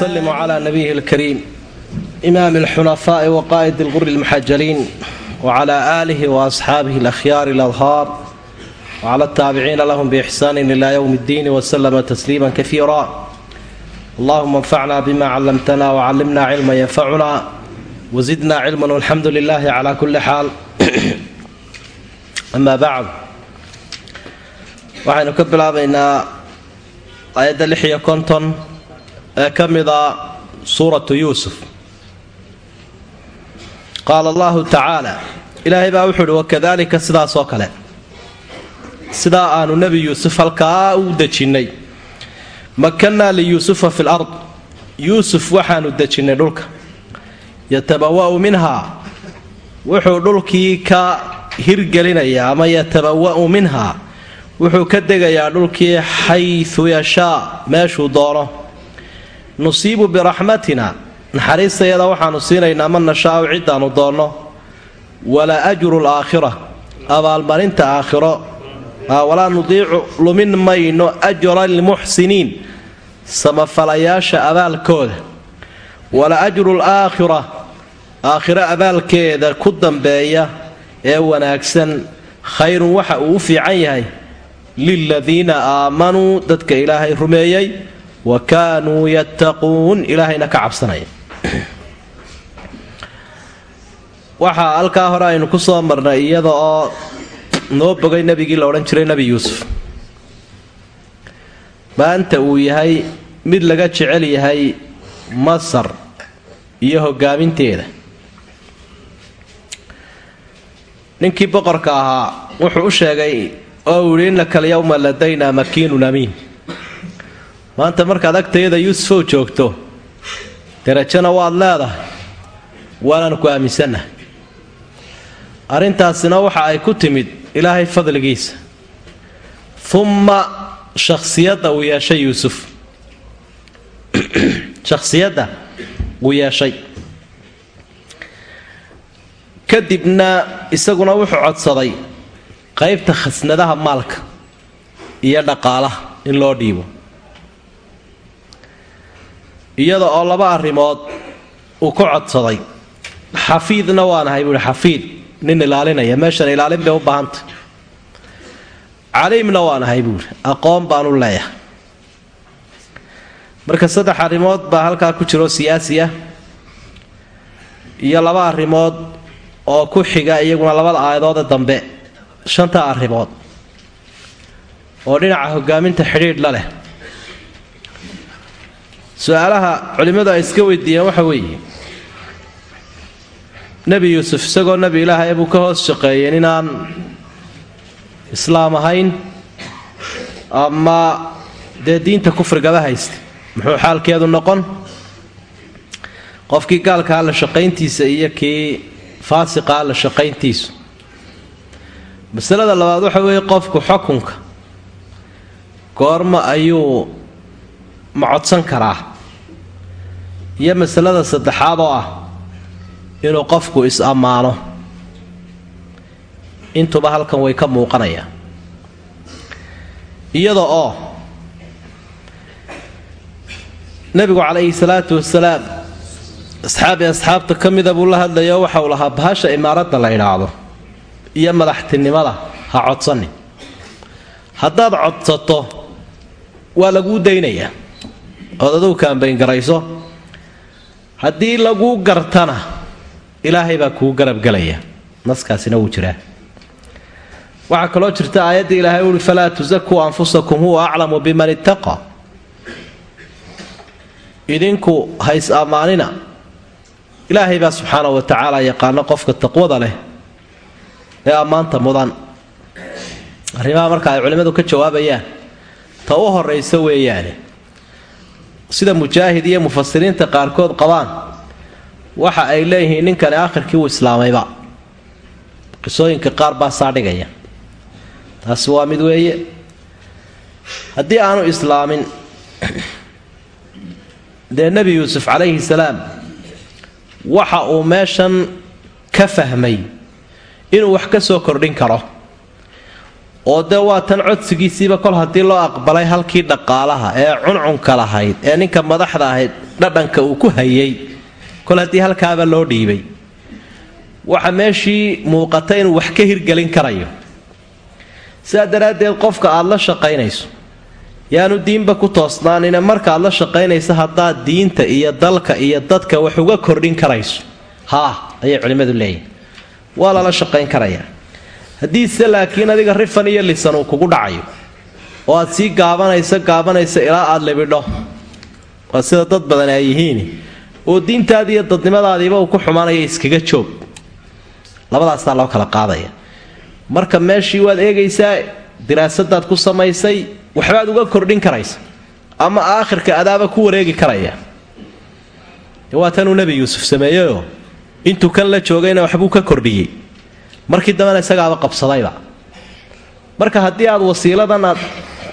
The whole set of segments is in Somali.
wasalimu calaa nabiyihi alkariim imaami alxunafaa'i waqaa'id ilquri almuxajaliin wacalaa aalihi wa asxaabihi alakhyaari aladhaar wcla taabiciina lahum biixsaanin ila ywm اddiin wslama tasliima kaiira allahuma anfacna bima callamtana wcalimna cilma yanfacuna wazidna cilma walxamdu lilahi cla kuli xaal ama bacd waxaynu ka bilaabaynaa aayadda lix iyo konton ee ka mida suuratu yuusuf. Qaala allahu tacaala ilaahay baa wuxuu uhi wakadalika sidaas oo kale sidaa aanu nebi yuusuf halkaa u dejinnay. Makannaa liyuusufa fi lard yuusuf waxaanu dejinnay dhulka. Yatabawa'u minhaa. Wuxuu dhulkii ka hirgelinayaa ama yatabawa'u minhaa. Wuxuu ka degayaa dhulkii xayu yashaa meeshuu doono nusiibu biraxmatina naxariistayada waxaanu siinaynaa man nashaau ciddaannu doonno. Wala ajru laakhira abaalmarinta aakhiro. Walaa nudiicu lumin mayno ajra lmuxsiniin samafalayaasha abaalkooda. Wala ajru laakhira aakhiro abaalkeeda ku dambeeya ee wanaagsan khayrun waxa uu u fiican yahay liladiina aamanuu dadka ilaahay rumeeyey wa kaanuu yattaquun ilaahayna ka cabsanaya waxaa halkaa hore aynu ku soo marnay iyada oo noo bogay nebigii la odhan jiray nebi yuusuf. Maanta uu yahay mid laga jecel yahay masar iyo hogaaminteeda ninkii boqorka ahaa wuxuu u sheegay oo uu yidhi innaka alyawma ladaynaa makiinun amiin maanta markaad agtayada yuusufow joogto derajana waad leedahay waanaan ku aaminsannahay arrintaasina waxa ay ku timid ilaahay fadligiisa. Umma shakhsiyadda uu yeeshay yuusuf. Shakhsiyadda uu yeeshay. Kadibna isaguna wuxuu codsaday qaybta khasnadaha maalka iyo dhaqaalaha in loo dhiibo iyada oo laba arrimood uu ku codsaday. Xafiidna waanahay buuhi xafiid nin ilaalinaya meeshan ilaalin bay u baahantay. Caliimna waanahay buuhi aqoon baanu leeyahay. Marka saddex arrimood baa halkaa ku jiro siyaasi iyo laba arrimood oo ku xiga iyaguna labada aayadoode dambe shanta arrimood oo dhinaca hogaaminta xidhiidh la leh su'aalaha culimmadu ay iska weydiiyeen waxa weeye. Nebi yuusuf isagoo nebi ilaahay buu ka hoos shaqeeyeen inaan islaam ahayn ama dee diinta kufrigaba haysta muxuu xaalkeedu noqon? Qofkii gaalkaa la shaqayntiisa iyo kii faasiqaa la shaqayntiisu. Masalada labaad waxa weeye qofku xukunka goorma ayuu ma codsan karaa iyo masalada saddexaad oo ah inuu qofku is-ammaano intuba halkan way ka muuqanayaan. Iyada oo nebigu calayhi salaatu wasalaam asxaabi asxaabta ka mida buu la hadlayo waxa uu lahaa bahasha imaaradda la idhaahdo iyo madaxtinimada ha codsani haddaad codsato waa laguu daynayaa ood adugu kaambayngarayso haddii laguu gartana ilaahay baa kuu garabgelaya naskaasina wuu jiraa. Waxaa kaloo jirta aayadda ilaahay uhi falaa tusakuu anfusakum huwa aclamu biman ittaqa. Idinku hays ammaanina ilaahay baa subxaana wa tacaala yaqaano qofka taqwada leh ee ammaanta mudan. Arrimaha marka ay culimmadu ka jawaabayaan ta u horaysa weeyaane sida mujaahid iyo mufasiriinta qaarkood qabaan waxa ay leeyihiin ninkani aakhirkii uu islaamayba qisooyinka qaar baa saa dhigaya. Taasi waa mid weeye. Haddii aanu islaamin dee nebi yuusuf calayhi salaam waxa uu meeshan ka fahmay inuu wax ka soo kordhin karo oo dee waa tan codsigiisiiba kol haddii loo aqbalay halkii dhaqaalaha ee cuncunka lahayd ee ninka madaxda ahayd dhadhanka uu ku hayay kol haddii halkaaba loo dhiibay. Waxa meeshii muuqata inuu wax ka hirgelin karayo. Sidaa daraaddeed qofka aada la shaqaynayso yaanu diinba ku toosnaanina markaaad la shaqaynaysa haddaad diinta iyo dalka iyo dadka wax uga kordhin karayso. Haa ayay culimmadu leeyihiin waa lala shaqayn karayaa haddiise laakiin adiga rifan iyo lisan uu kugu dhacayo oo aad sii gaabanaysa gaabanaysa ilaa aad libidho. Waa sida dad badan ay yihiin. Oo diintaadii iyo dadnimadaadiiba uu ku xumaanaya iskaga joog. Labadaasaa loo kala qaadaya. Marka meeshii waad eegaysaa diraasadaad ku samaysay waxbaad uga kordhin karaysa ama aakhirka adaaba ku wareegi karaya. Waa tanuu nebi yuusuf sameeyeyoo intuu kan la joogayna waxbuu ka kordhiyey markii dambena isagaaba qabsadayba. Marka haddii aad wasiiladan aad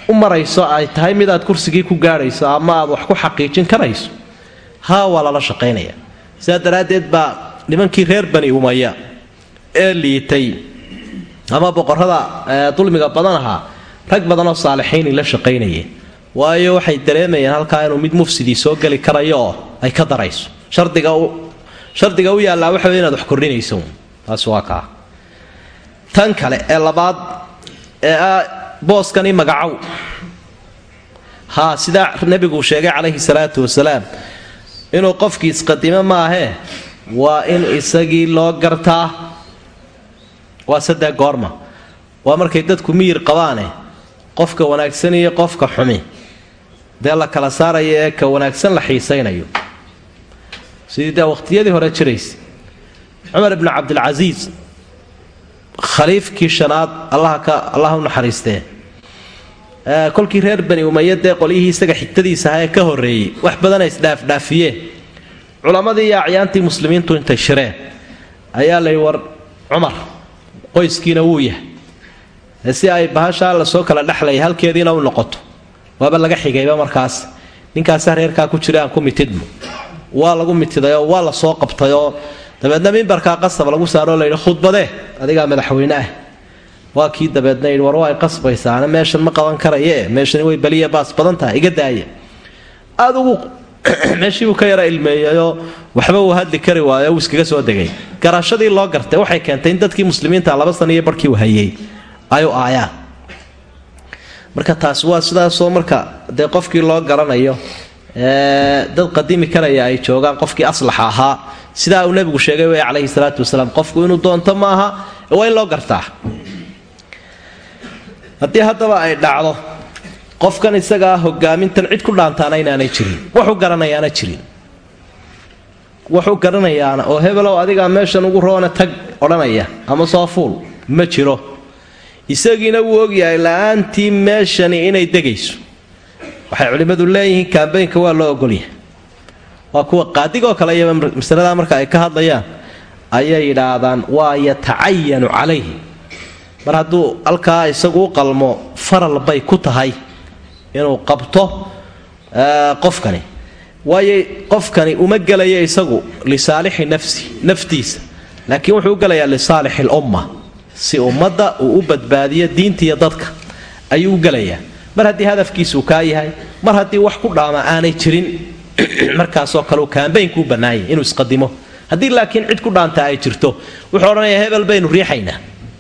u marayso ay tahay mid aad kursigii ku gaadhayso ama aad wax ku xaqiijin karayso haa waa lala shaqaynaya. Sidaa daraaddeed baa nimankii reer bani umaya ee liitay ama boqorada dulmiga badan ahaa rag badanoo saalixiini la shaqaynayeen waayo waxay dareemayeen halkaa inuu mid mufsidii soo geli karayo oo ay ka darayso. Shardiga u yaallaa waxa inaad wax kordhinayso taas waa kaa tan kale ee labaad ee ah booskani magacow. Haa sidaa nebigu sheegay calayhi salaatu wasalaam inuu qofkii isqadimo maahee waa in isagii loo gartaa. Waa saddex goorma. Waa markay dadku miyir qabaane qofka wanaagsan iyo qofka xumi. Dee la kala saarayo ee ka wanaagsan la xiisaynayo. Sidii dee waqhtiyadii hore jiraysa. Cumar ibnu cabdilcasiis khaliifkii shanaad allaha u naxariistee kolkii reer bani umaya dee qolyihii isaga xigtadiisa ahaa ee ka horreeyey wax badana isdhaafdhaafiyeen culammadii iyo acyaantii muslimiintu intay shireen ayaa layidhi war cumar qoyskiina wuu yahay si ay bahashaa la soo kala dhexlaya halkeediina u noqoto. Waaba laga xigayba markaas. Ninkaasaa reerkaa ku jira aan ku mitidmo. Waa lagu mitidayoo waa la soo qabtayoo dabeedna mimbarkaa qasab lagu saaroo layidhi khudbadee adigaa madaxweyne ah. Waa kii dabeedna yidhi war waa ay qasbaysaana meeshan ma qaban karaye meeshani way beliya baas badan tahay iga daaya adugu meeshiibuu ka yara ilmeeyayoo waxba uu hadli kari waayo uu iskaga soo degay. Garashadii loo gartay waxay keentay in dadkii muslimiinta laba sana iyo barhkii u hayay ayu aayaan marka taas waa sidaasoo marka dee qofkii loo garanayo dad qadimi karaya ay joogaan qofkii aslaxa ahaa. Sidaa uu nebigu sheegay wey calayhi salaatu wasalaam qofku inuu doonto maaha waa in loo gartaa. Haddii haddaba ay dhacdo qofkan isagaa hogaamintan cid ku dhaantaana inaanay jirin waxu garanayaana jirin. Waxu garanayaana oo hebelow adigaa meeshan ugu roone tag odhanaya ama soo fuul ma jiro. Isagiina wuu ogyahay la'aantii meeshani inay degayso waxay culimmadu leeyihiin kaambeynka waa loo ogolyahay waa kuwa qaadigoo kale iyo masaladaa marka ay ka hadlayaan ayay yidhaahdaan waa yatacayanu calayhi. Mar hadduu halkaa isagu u qalmo faral bay ku tahay inuu qabto qofkani. Waayo qofkani uma gelayo isagu lisaalixi nafsi naftiisa. Laakiin wuxuu u gelayaa lisaalixi lumma si ummadda uu u badbaadiyo diinta iyo dadka ayuu u gelayaa mar haddii hadafkiisuu kaa yahay mar haddii wax ku dhaama aanay jirin markaasoo kale uu kaambaynkuu bannaanyay inuu isqadimo. Haddii laakiin cid ku dhaantaa ay jirto wuxuu odhanayaa hebel baynu riixaynaa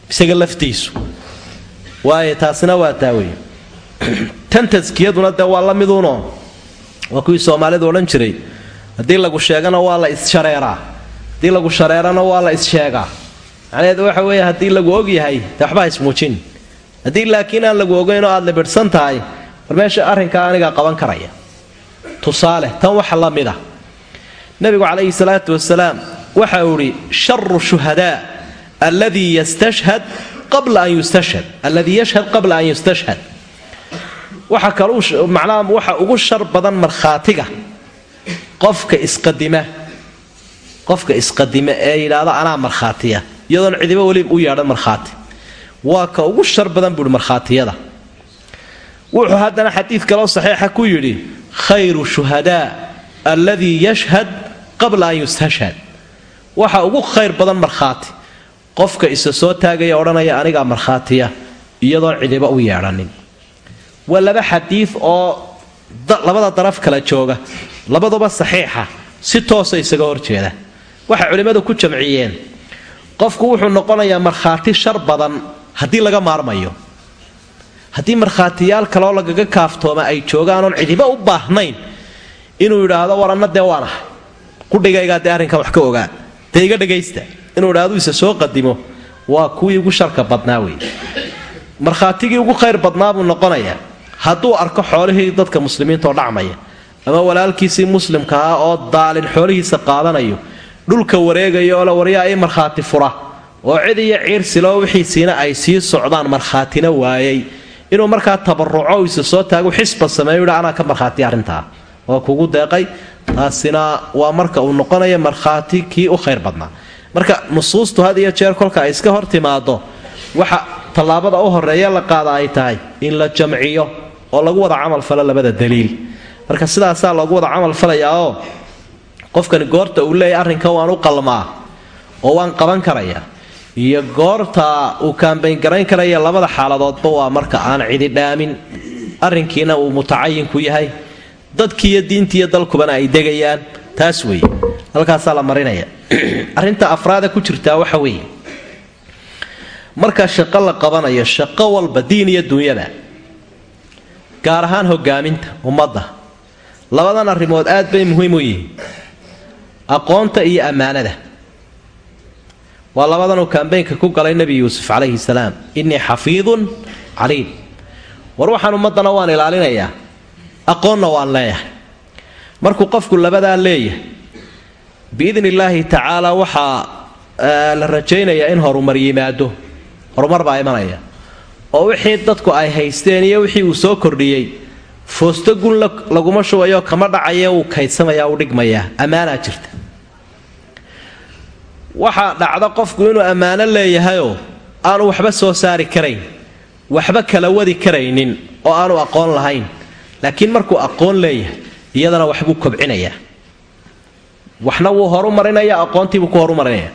isaga laftiisu. Waayo taasina waa taawey tan taskiyaduna dee waa la miduuno. Waa kuwii soomaalidu odhan jiray haddii lagu sheegana waa la isshareeraa haddii lagu shareerana waa la issheegaa. Macnaheedu waxa weeye haddii lagu ogyahay dee waxbaa ismuujin haddii laakiin aan lagu ogeyn oo aad libidhsan tahay war meesha arrinkaa anigaa qaban karaya. Tusaale tan waxa la mid ah. Nebigu calayhi salaatu wasalaam waxa uu idhi sharu shuhadaa alladii yastashhad qabla an yustashhad. Alladii yashhad qabla an yustashhad. Waxa kaluu macnaha waxa ugu shar badan markhaatiga qofka isqadima qofka isqadima ee yidhaahda anaa markhaatiya. Iyadoon cidiba weli u yeedhan markhaati waa ka ugu shar badan buuhi markhaatiyada. Wuxuu haddana xadiid kaloo saxiixa ku yidhi khayru shuhadaa alladii yashhad qabla an yustashhad. Waxa ugu khayr badan markhaati qofka isa soo taagaya odhanaya anigaa markhaatiya iyadoon cidiba u yeedhanin. Waa laba xadiid oo labada daraf kala jooga labaduba saxiixa si toosa isaga horjeeda waxay culimmadu ku jamciyeen qofku wuxuu noqonayaa markhaati shar badan haddii laga maarmayo haddii markhaatiyaal kaloo lagaga kaaftooma ay joogaan oon cidiba u baahnayn inuu yidhaahdo waranna dee waan ahay. Qudhigaygaa dee arrinkan wax ka ogaa dee iga dhagaysta. Inuu idhaahdo isa soo qadimo. Waa kuwii ugu sharka badnaa wey markhaatigii ugu khayr badnaa buu noqonayaa hadduu arko xoolihii dadka muslimiintaoo dhacmaya ama walaalkiisii muslimka ah oo daalin xoolihiisa qaadanayo dhulka wareegaya oo la waryaa i markhaati fura oo cid iyo ciirsiloo wixiisiina ay sii socdaan markhaatina waayay inuu markaa tabaruco isa soo taagu xisba sameeyo yidha anaa ka markhaati arrintaa. Oo kugu deeqay. Taasina waa marka uu noqonaya markhaati kii u khayr badnaa. Marka nusuustu had iyo jeer kolka ay iska hor timaado waxa tallaabada u horreeya la qaada ay tahay in la jamciyo oo lagu wada camal falo labada daliil. Marka sidaasaa loogu wada camal falayaa oo qofkani goorta uu leeyahy arrinkan waan u qalmaa oo waan qaban karayaa iyo goorta uu kaambayn garayn karaya labada xaaladoodba waa marka aan cidi dhaamin. Arrinkiina uu mutacayinku yahay. Dadkiiyo diintiiyo dalkubana ay degayaan. Taas weeye. Halkaasaa la marinaya. Arrinta afraada ku jirtaa waxa weeye. Marka shaqo la qabanayo shaqo walba diin iyo dunyada. Gaar ahaan hogaaminta ummadda. Labadan arrimood aad bay muhiim u yihiin. Aqoonta iyo ammaanada waa labadanuu kambeynka ku galay nebi yuusuf calayhi salaam. Innii xafiidun caliim. War waxaan ummaddana waan ilaalinayaa. Aqoonna waan leeyahay. Markuu qofku labadaa leeyahay biidni illaahi tacaala waxaa la rajaynayaa in horumar yimaado. Horumar baa imanaya. Oo wixii dadku ay haysteen iyo wixii uu soo kordhiyey foosto gun laguma shubayo kama dhacaya uu kaydsamaya uu dhigmayaa ammaanaa jirta waxaa dhacda qofku inuu ammaano leeyahayoo aanu waxba soo saari karayn waxba kala wadi karaynin oo aanu aqoon lahayn. Laakiin markuu aqoon leeyahay iyadana waxbuu kobcinayaa waxna wuu horumarinaya aqoontiibuu ku horumarinaya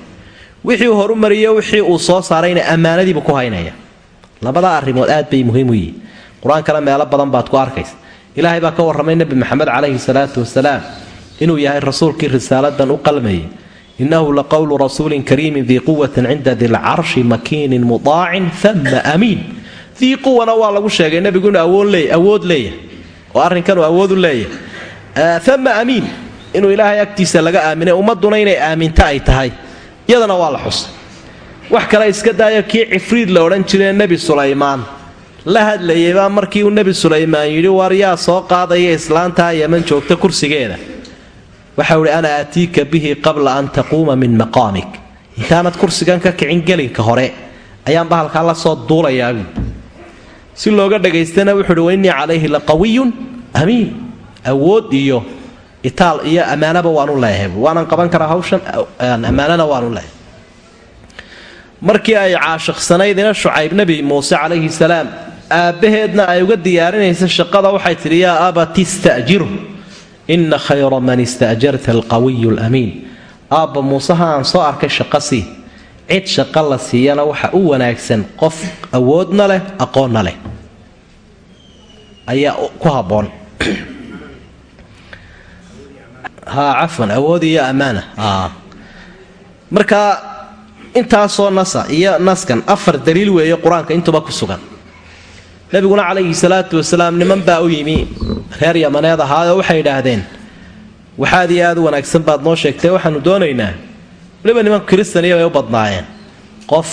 wixii uu horumariyo wixii uu soo saarayna ammaanadiibuu ku haynaya. Labadaa arrimood aad bay muhiim u yihiin. Qur'aankana meelo badan baad ku arkaysa. Ilaahay baa ka warramay nebi maxamed calayhi salaatu wasalaam inuu yahay rasuulkii risaaladan u qalmayay innahu laqowlu rasuulin kariimin dii quwatin cinda dilcarshi makiinin mudaacin ama amiin dii quwana waa lagu sheegay nebigu inuu awood leeyahay oo arrinkanuu awood u leeyahay ama amiin inuu ilaahay agtiisa laga aaminay ummadduna inay aaminto ay tahay iyadana waa la xusay wax kale iska daayo kii cifriid la odhan jiree nebi sulaymaan la hadlayay baa markii uu nebi sulaymaan yidhi war yaa soo qaadaya islaantaa yeman joogta kursigeeda waxau idhi ana aatiika bihi qabla an taquuma min maqaamik. Intaanad kursigan ka kicin gelinka hore ayaan bahalkaa la soo duulayaabu si looga dhagaystana wuxuu uhi wainnii calayhi la qawiyun amiin. Awood iyo itaal iyo ammaanaba waanu leeyahay. Waanan qaban karaa hawshan ammaanana waanu leeyahay. Markii ay caashiqsanaydina shucayb nebi muuse calayhi salaam aabbaheedna ay uga diyaarinaysa shaqada waxay tidhi yaa abati ista'jiru inna khayra man ista'jarta alqawiyu lamiin aabba muuseha aan soo arkay shaqo sii. Cid shaqo la siiyana waxa u wanaagsan qof awoodna leh aqoonna leh. Ayaa ku habboon. Ha cafwan awood iyo ammaana marka intaasoo nasa iyo naskan afar daliil weeye qur'aanka intuba ku sugan nebiguna calayhi salaatu wasalaam niman baa u yimi. Reer yamaneed ahaayoo waxay idhaahdeen waxaad iyo aad u wanaagsan baad noo sheegtay waxaanu doonaynaa. Waliba niman kristaniya bay u badnaayeen. Qof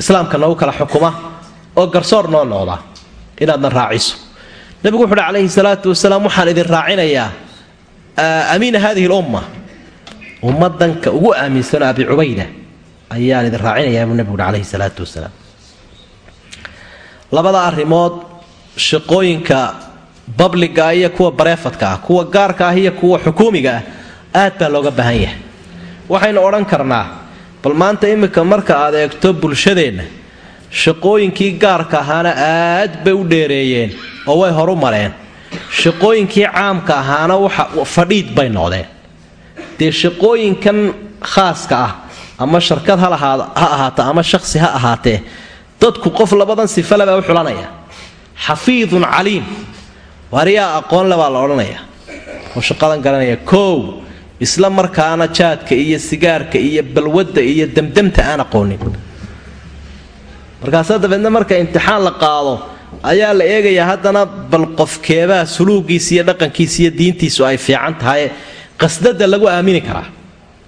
islaamka nagu kala xukuma oo garsoor noo noqda inaadna raaciso. Nebigu wuxu uhi calayhi salaatu wasalaam waxaan idin raacinayaa amiina hadihi lumma ummadanka ugu aaminsanoo abi cubayda ayaan idin raacinayaa buu nebigu uhi calayhi salaatu wasalaam labada arrimood shaqooyinka babliga iyo kuwa bareefadka ah kuwa gaarka ah iyo kuwa xukuumiga ah aad baa looga baahan yahay. Waxaynu odhan karnaa bal maanta iminka marka aad eegto bulshadeenna shaqooyinkii gaarka ahaana aad bay u dheereeyeen oo way horu mareen. Shaqooyinkii caamka ahaana waxa fadhiid bay noqdeen. Dee shaqooyinkan khaaska ah ama sharkad ha ahaato ama shaqsi ha ahaatee dadku qof labadan sifale baa u xulanaya. Xafiidun caliim. Waariyaa aqoon baa la odhanaya? Oo shaqadan garanaya? Koow isla markaana jaadka iyo sigaarka iyo balwadda iyo demdemta aan aqoonin. Markaasa dabeedna marka imtixaan la qaado ayaa la eegayaa haddana bal qofkeebaa suluugiisa iyo dhaqankiisa iyo diintiisu ay fiican tahay. Qasdada lagu aamini karaa.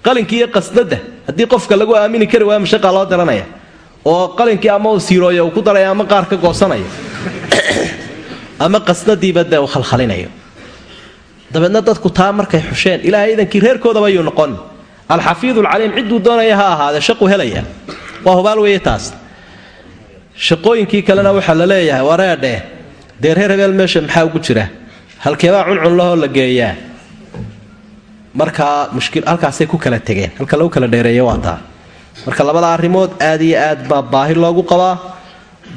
Qalinkii iyo qasdada haddii qofka lagu aamini kari waaya mashaqa loo diranaya oo qalinkii ama uu siirooya uu ku daraya ama qaar ka goosanayo. Ama qasdadiiba dee uu khalkhalinayo. Dabeedna dadku taa markay xusheen ilaahay idankii reerkoodaba yuu noqon. Alxafiidu alcaliim cidduu doonaya ha ahaadee shaqu helaya. Waa hubaal weeye taas. Shaqooyinkii kalena waxaa la leeyahay wareedhe dee reer hebeel meesha maxaa ugu jira? Halkeebaa cuncun lahoo la geeyaa. Markaa mushkil halkaasay ku kala tegeen. Halka lagu kala dheereeya waa taa marka labada arrimood aad iyo aad baa baahi loogu qabaa.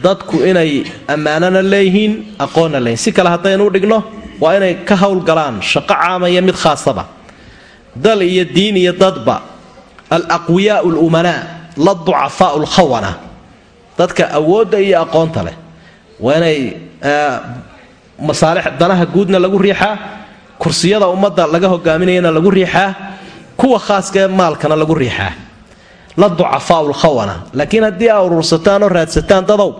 Dadku inay ammaanana leeyihiin aqoonna leeyihiin si kale haddaynu dhigno waa inay ka howlgalaan shaqo caama iyo mid khaasaba. Dal iyo diin iyo dadba al aqwiyaau lumanaa la ducafaau lkhawana dadka awoodda iyo aqoonta leh. Waa inay masaalix danaha guudna lagu riixaa kursiyada ummadda laga hogaaminayana lagu riixaa kuwa khaaska ee maalkana lagu riixaa la ducafaau lkhawana laakiin haddii aa urursataan oo raadsataan dadow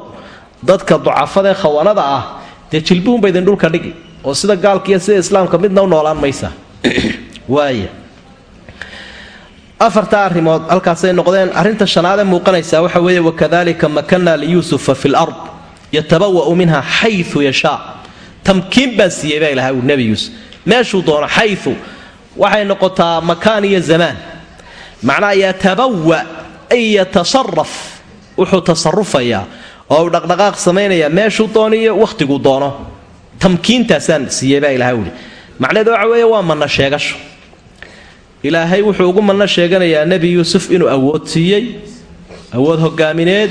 dadka ducafadaee khawanada ah dee jilbuhunba idin dhulka dhigi. Oo sida gaalka iyo sida islaamka midna u noolaan maysa. Waaya afarta arrimood halkaasay noqdeen arrinta shanaadee muuqanaysaa waxa weeye wakadalika makanna liyuusufa fi lard yatabawa'u minha xayu yashaa tamkiin baan siiyey baa ilaha uu nebi yuusuf meeshuu doono xayu waxay noqotaa makaan iyo zamaan macnaha yatabawa ay yatasaraf wuxuu tasarufayaa oo uu dhaqdhaqaaq samaynayaa meeshuu doono iyo wakhtiguu doono. Tamkiintaasaan siiyey baa ilaha uhi macnaheedu waxa weeye waa manna sheegasho. Ilaahay wuxuu ugu manno sheeganayaa nebi yuusuf inuu awood siiyey awood hogaamineed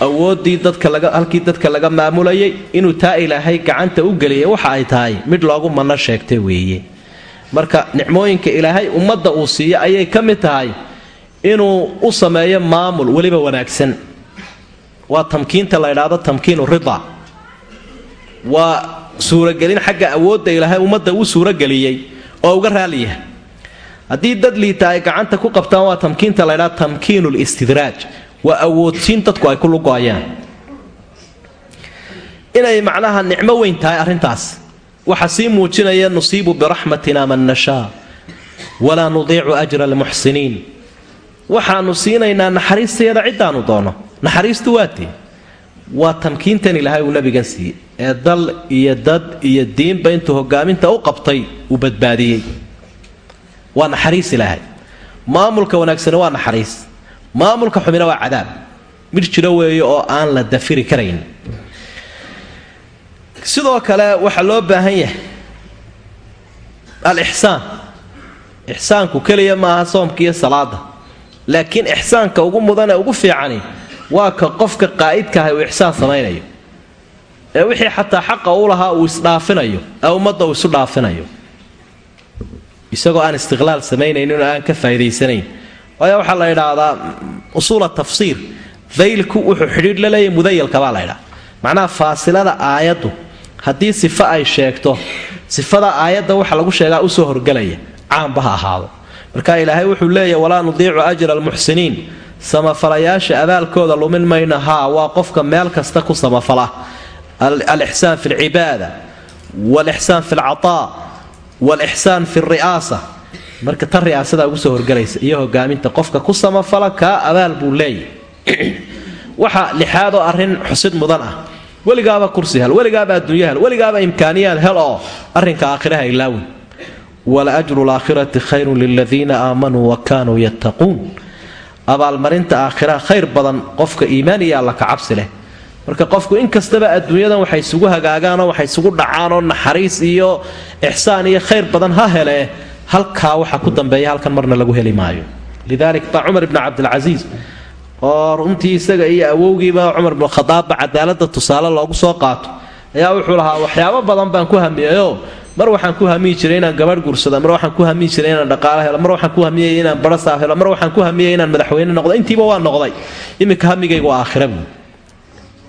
awooddii dadka laga halkii dadka laga maamulayay inuu taa ilaahay gacanta u geliyay waxa ay tahay mid loogu manno sheegtay weeye marka nicmooyinka ilaahay ummadda uu siiyo ayay ka mid tahay inuu u sameeyo maamul weliba wanaagsan. Waa tamkiinta la ydhaahdo tamkiinu rida waa suuragelin xagga awoodda ilaahay ummadda uu suurageliyey oo uga raaliyaha haddii dad liita ay gacanta ku qabtaan waa tamkiinta la ydhaha tamkiinu listidraaj waa awoodsiin dadku ay ku lugoayaan inay macnaha nicmo weyn tahay arrintaas waxa sii muujinaya nusiibu biraxmatina man nashaa walaa nudiicu ajra almuxsiniin. Waxaanu siinaynaa naxariisteeda ciddaanu doono. Naxariistu waatee waa tamkiintan ilaahay uu nabigan siiyey ee dal iyo dad iyo diinba intuu hogaaminta u qabtay uu badbaadiyey. Waa naxariis ilaahay. Maamulka wanaagsani waa naxariis. Maamulka xumina waa cadaab. Mid jiro weeye oo aan la dafiri karayn sidoo kale waxaa loo baahan yahay al-ixsaan. Ixsaanku keliya maaha soomka iyo salaada laakiin ixsaanka ugu mudanee ugu fiicani waa ka qofka qaa'idkaahay uu ixsaan samaynayo. Ee wixii xataa xaqa u lahaa uu isdhaafinayo ee ummadda uu isu dhaafinayo. Isagoo aan istiqlaal samaynaynin oo aan ka faa'idaysanayn waayo waxaa la idhaahdaa usuula tafsiir. Daylku wuxuu xidhiidh la leeyahy mudayalkabaa la ydhaha macnaha faasilada aayaddu haddii sifo ay sheegto sifada aayadda waxa lagu sheegaa u soo horgelaya caamba ha ahaado. Marka ilaahay wuxuu leeyahy walaa nudiicu ajra almuxsiniin. Samafalayaasha abaalkooda lumin mayno haa waa qofka meel kasta ku samafala. Alixsaan fi lcibaada walixsaan fi lcataa walixsaan fi ri'aasa marka tan ri'aasada ugu soo horgelaysa iyo hogaaminta qofka ku samafala kaa abaal buu leeyahy waxa lixaadoo arrin xusid mudan ah weligaaba kursi hel weligaaba adduunyo hel weligaaba imkaaniyaad hel. Oo arrinka aakhiraha ilaawin wala ajru laakhirati khayrun liladiina aamanuu wa kaanuu yattaquun. Abaalmarinta aakhiraha khayr badan qofka iimaan iyo alla kacabsi leh. Marka qofku inkastaba adduunyadan waxay isugu hagaagaanoo waxay isugu dhacaanoo naxariis iyo ixsaan iyo khayr badan ha hele halkaa waxa ku dambeeya halkan marna lagu heli maayo. Lidalik baa cumar ibni cabdilcasiis oo runtii isaga iyo awowgiiba cumar ibnu khadaabba cadaalada tusaale loogu soo qaato. Ayaa wuxuu lahaa waxyaabo badan baan ku hamiyayoo mar waxaan ku hamiyi jiray inaan gabadh guursado. Mar waxaan ku hamiyi jiray inaan dhaqaalo helo. Mar waxaan ku hamiyay inaan barasaaf helo. Mar waxaan ku hamiyay inaan madaxweyne noqdo intiiba waa noqday. Iminka hamigaygu waa aakhira buu.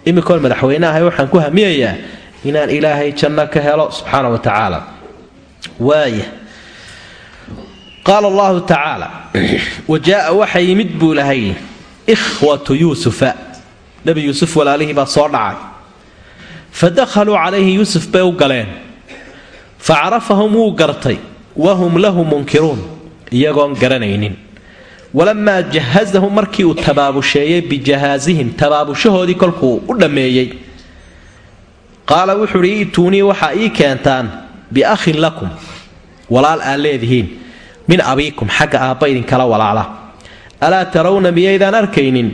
Iminkoon waxaan ku hamiyayaa inaan ilaahay janno ka helo subxaana wa tacaala. Waaya qaala allahu tacaala wa jaaa yimid buu lahay ikhwatu yuusufa nebi yuusuf walaalihii baa soo dhacay fa dakhaluu calayhi yuusuf bay u galeen fa carafahum wuu gartay wahum lahu munkiruun iyagoon garanaynin walamaa jahazahum markii uu tabaabusheeyey bijahaasihim tabaabushahoodii kolkuu u dhammeeyey qaala wuxuuhi ituunii waxaa ii keentaan biakhin lakum walaal aad leedihiin min abiikum xagga aabba idinkala walaala alaa tarawna miyaydaan arkaynin?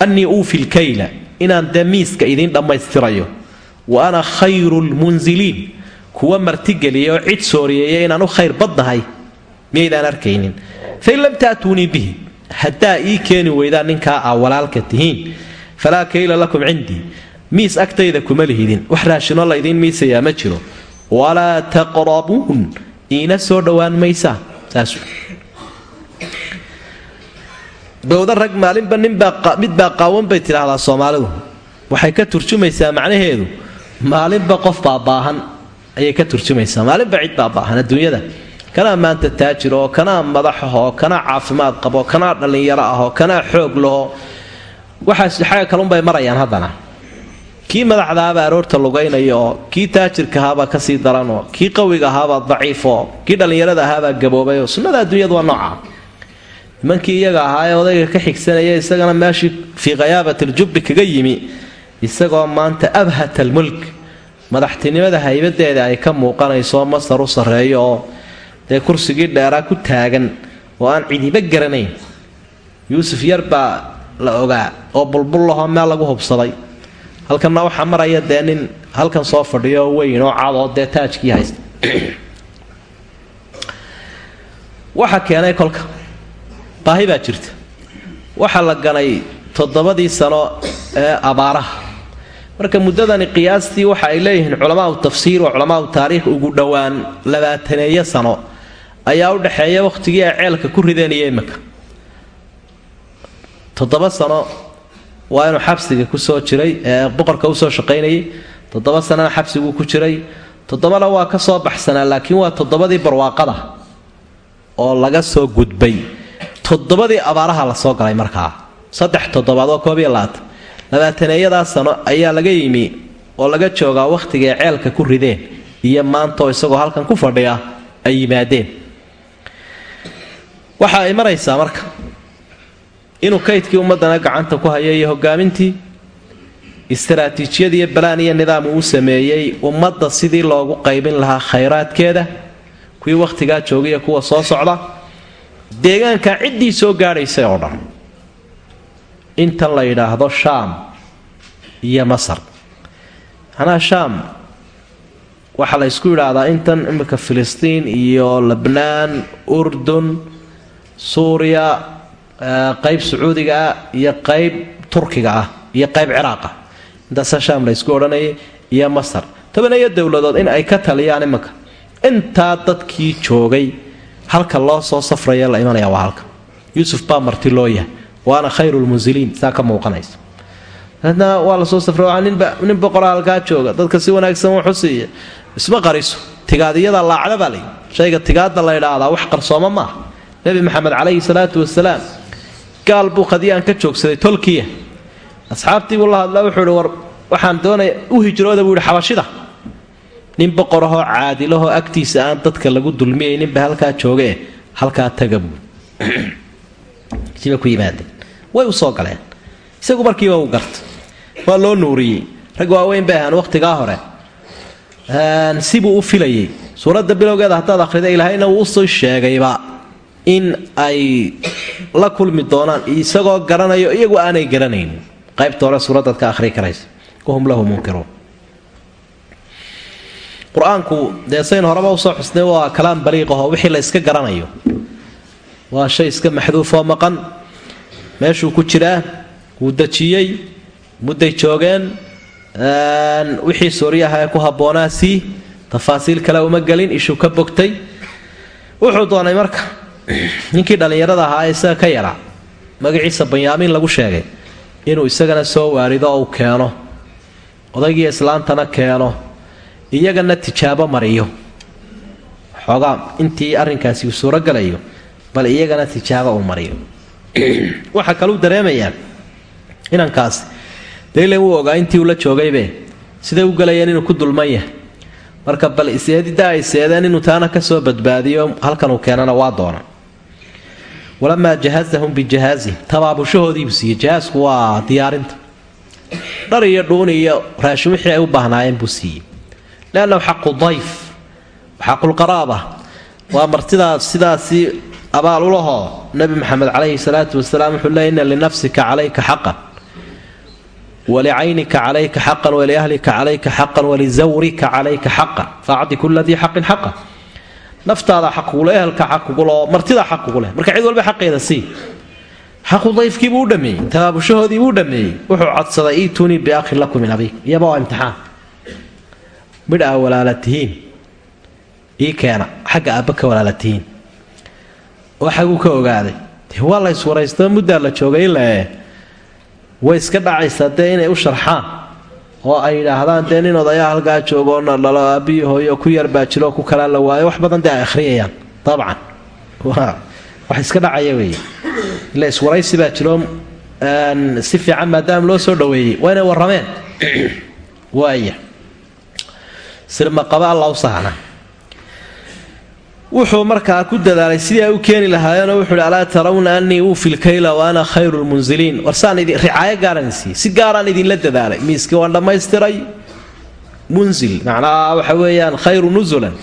Annii uufi lkayla inaan dee miiska idiin dhammaystirayo. Wa ana khayru lmunziliin kuwa martigeliya oo cid sooriyeeya inaan u khayr badnahay. Miyaydaan arkaynin? Fain lam taatuunii bihi haddaa ii keeni weydaan ninkaa aa walaalka tihiin. Falaa kayla lakum cindii miis agtayda kuma lihidin. Wax raashinoo laydiin miisayaa ma jiro. Walaa taqrabuun iina soo dhowaan maysaa. Saas bowda rag maalinba ninbaa midbaa qaawan bay tidhaahdaa soomaalidu. Waxay ka turjumaysaa macnaheedu. Maalinba qof baa baahan ayay ka turjumaysaa. Maalinba cid baa baahan adduunyada. Kanaa maanta taajir oo kanaa madax ahoo kanaa caafimaad qabo kanaa dhallinyaro ahoo kanaa xoog laho. Waxaas xagga kalunbay marayaan haddana. Kii madaxdahabaa aroorta lugaynaya kii taajirkahaabaa ka sii daranoo kii qawiga ahaabaa daciifoo kii dhallinyarada ahaabaa gaboobayoo sunnada adduunyadu waa nooca nimankii iyaga ahaa ee odayga ka xigsanaya isagana meeshii fii khayaabatil-jubbi kaga yimi isagoo maanta abhat almulk madaxtinimada haybadeeda ay ka muuqanayso masar u sarreeyo oo dee kursigii dheeraa ku taagan oo aan cidiba garanayn. Yuusuf yar baa la ogaa oo bulbullahoo meel lagu hubsaday. Halkanna waxaa maraya dee nin halkan soo fadhiyo weyn oo cadoo dee taajkii haysta waxa keenay kolka baahi baa jirta. Waxaa la ganay toddobadii sano ee abaaraha. Marka muddadani qiyaastii waxa ay leeyihiin culamaau tafsiir wa culamaau taariikh ugu dhowaan labaataneeyo sano ayaa u dhexeeya wakhtigii ay ceelka ku rideen iyo imika toddoba sano waa inuu xabsiga ku soo jiray ee boqorka u soo shaqaynayay. Toddoba sanana xabsiguu ku jiray. Toddobana waa ka soo baxsanaa laakiin waa toddobadii barwaaqada oo laga soo gudbay toddobadii abaaraha la soo galay markaa saddex toddobaad oo koob iyo labaatan labaataneeyadaa sano ayaa laga yimi oo laga joogaa wakhtigaay ceelka ku rideen iyo maantaoo isagoo halkan ku fadhiya ay yimaadeen. Waxa ay maraysaa marka inuu kaydkii ummadana gacanta ku hayo iyo hogaamintii istaraatiijiyad iyo balaan iyo nidaam uu sameeyey ummadda sidii loogu qaybin lahaa khayraadkeeda kuwii wakhtigaa joogaiyo kuwa soo socda deegaanka ciddii soo gaadhaysay oo dhan. Intan la yidhaahdo shaam iyo masar. Manaa shaam waxaa la ysku yidhaahdaa intan imika filistiin iyo lebnaan urdun suuriya qayb sacuudiga ah iyo qayb turkiga ah iyo qayb ciraaqa intaasa shaam la ysku odhanayay iyo masar. Tobaneeyo dowladood in ay ka taliyaan iminka. Intaa dadkii joogay halka loo soo safraya la imanaya waa halka. Yuusuf baa marti loo yahay waana khayrulmunziliin saa ka muuqanaysa. Daedna waa la soo safra nin boqora halkaa jooga dadka si wanaagsan wuxu siiya isma qariso tigaadiyada laacda baa layi shayga tigaadda la ydhaahdaa wax qarsooma maaha. Nebi maxamed calayhi salaatu wasalaam gaal buu khadiyaan ka joogsaday tolkiya. Asxaabtii buu la hadlaa wuxuu ihi war waxaan doonaya u hijrooda buu yihi xabashida nin boqorahoo caadilahoo agtiisa aan dadka lagu dulmiyayninba halkaa joogee halkaa taga buu. Ku yimaadeen. Way u soo galeen. Isagu markiiba uu garta waa loo nuuriyey. Rag waaweyn bay ahaan wakhtigaa hore sibuu u filayay suuradda bilowgeeda haddaad akhrida ilaahayna wuu u soo sheegayba in ay la kulmi doonaan isagoo garanayo iyagu aanay garanaynin qaybta hore suuraddaad ka akhrii karaysa. Wahum lahu munkiruun qur'aanku dee sayn horeba u soo xusnay waa kalaam baliiqaho wixii la iska garanayo. Waa shay iska maxduufoo maqan. Meeshuu ku jiraa wuu dejiyey mudday joogeen wixii sooryaha ee ku habboonaa sii tafaasiil kale uma gelin ishuu ka bogtay. Wuxuu doonay marka ninkii dhallinyarada ahaa ee isaga ka yaraa magaciisa banyaamiin lagu sheegay inuu isagana soo waarido uu keeno odaygiiyo islaantana keeno iyagana tijaabo mariyo. Xoogaa intii arrinkaasi uu suurogalayo bal iyagana tijaabo uu mariyo. Waxaa kaluu dareemayaa inankaasi daylan wuu ogaa intii uu la joogaybe siday u galayeen inuu ku dulman yahay marka bal iseedida ay seedeen inuu taana ka soo badbaadiyo halkanuu keenana waa doona. Walamaa jahazahum bijahaazihim tabaabushahoodiibuu siiyey jahaasku waa diyaarinta. Dhar iyo dhuuni iyo raashin wixii ay u baahnaayeen buu siiyey leannahu xaqu dayf xaqulqaraaba waa martidaas sidaasi abaal u lahoo nebi maxamed calayhi salaatu wasalaam wuxuu leey inna linafsika calayka xaqan walicaynika calayka xaqan waliahlika calayka xaqan walizawrika calayka xaqan faacdi kula dii xaqin xaqan naftaada xaq kugule ehelka xaq kuguloo martida xaq kuguleh marka cid walba xaqeeda sii xaqu dayfkiibuu u dhameeyey tabaabushahoodiibuu u dhameeyey wuxuu codsaday iitunii biakhin lakum min abiik iyaba waa imtixaan midh aa walaala ii keena xagga aabba ka walaala tihiin ka ogaaday. Waa la iswaraysto muddaa la joogay ilae way iska dhacaysaa dee inay u sharxaan oo ay yidhaahdaan dee nin odayaa halkaa joogoo dhalo aabbiyi hooyo ku yar baa jiro ku kalaa la waayo wax badan dee ay akhriyayaan dabcan. Wax iska dhacaya weeye. Ila iswaraysi baa jiro si fiican maadaama loo soo dhaweeyey waa inay warrameen. Waaya sirmaqaba alla u sahna wuxuu markaa ku dadaalay sidii ay u keeni lahaayeenoo wuxuuhi alaa tarawna annii uufi lkayla wa khayru lmunziliin warsaan ricaayo gaaraan isiiye si gaaraan idinla dadaalay. Miiskii waan dhammaystiray. Munzil macnaha waxa weeyaan khayru nusulan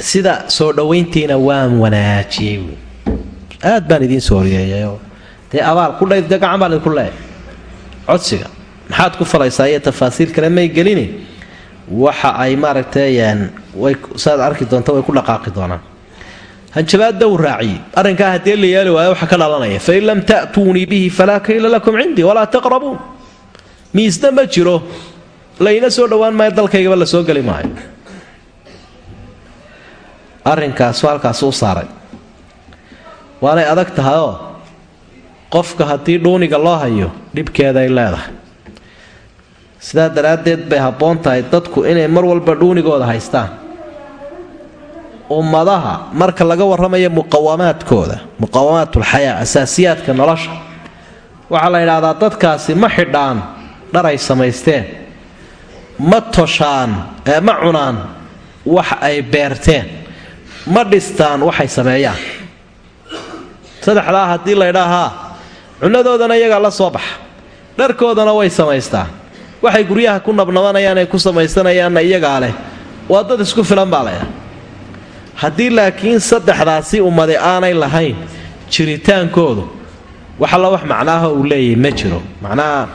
sida soo dhowayntiina waan wanaajiyey aad baan idiin soo horyeeyayo dee abaal ku dhayd dee baan idinku leehay codsiga maxaad ku falaysaa iyo tafaasiir kale may gelini waxa ay maaragtay saad arki doonta way ku dhaqaaqi doonaan. Hanjabaadda uu raaciyey arrinkaa haddii la yeeli waayo waxa ka dhalanaya fain lam ta'tuunii bihi falaa kayla lakum cindii walaa taqrabuun. Miisna ma jiro. Layna soo dhowaan maayo dalkaygaba la soo geli maayo. Arrinkaasu halkaas u saaray. Waanay adag tahayoo qofka haddii dhuuniga loo hayo dhibkeeday leedahay sidaa daraaddeed bay habboon tahay dadku inay mar walba dhuunigooda haystaan. Ummadaha marka laga warramayo muqawamaadkooda muqawamaatulxayaa asaasiyaadka nolosha waxaa la yidhaahdaa dadkaasi ma xidhaan dharay samaysteen ma toshaan ee ma cunaan wax ay beerteen ma dhistaan waxay sameeyaan. Saddexdaa haddii laydhaahaa cunadoodana iyagaa la soo baxa dharkoodana way samaystaan waxay guryaha ku nabnabanayaan ay ku samaysanayaanna iyagaa leh waa dad isku filan baa haddii laakiin saddexdaasi ummadi aanay lahayn jiritaankoodu waxalla wax macnaaha uu leeyahay ma jiro. Macnaha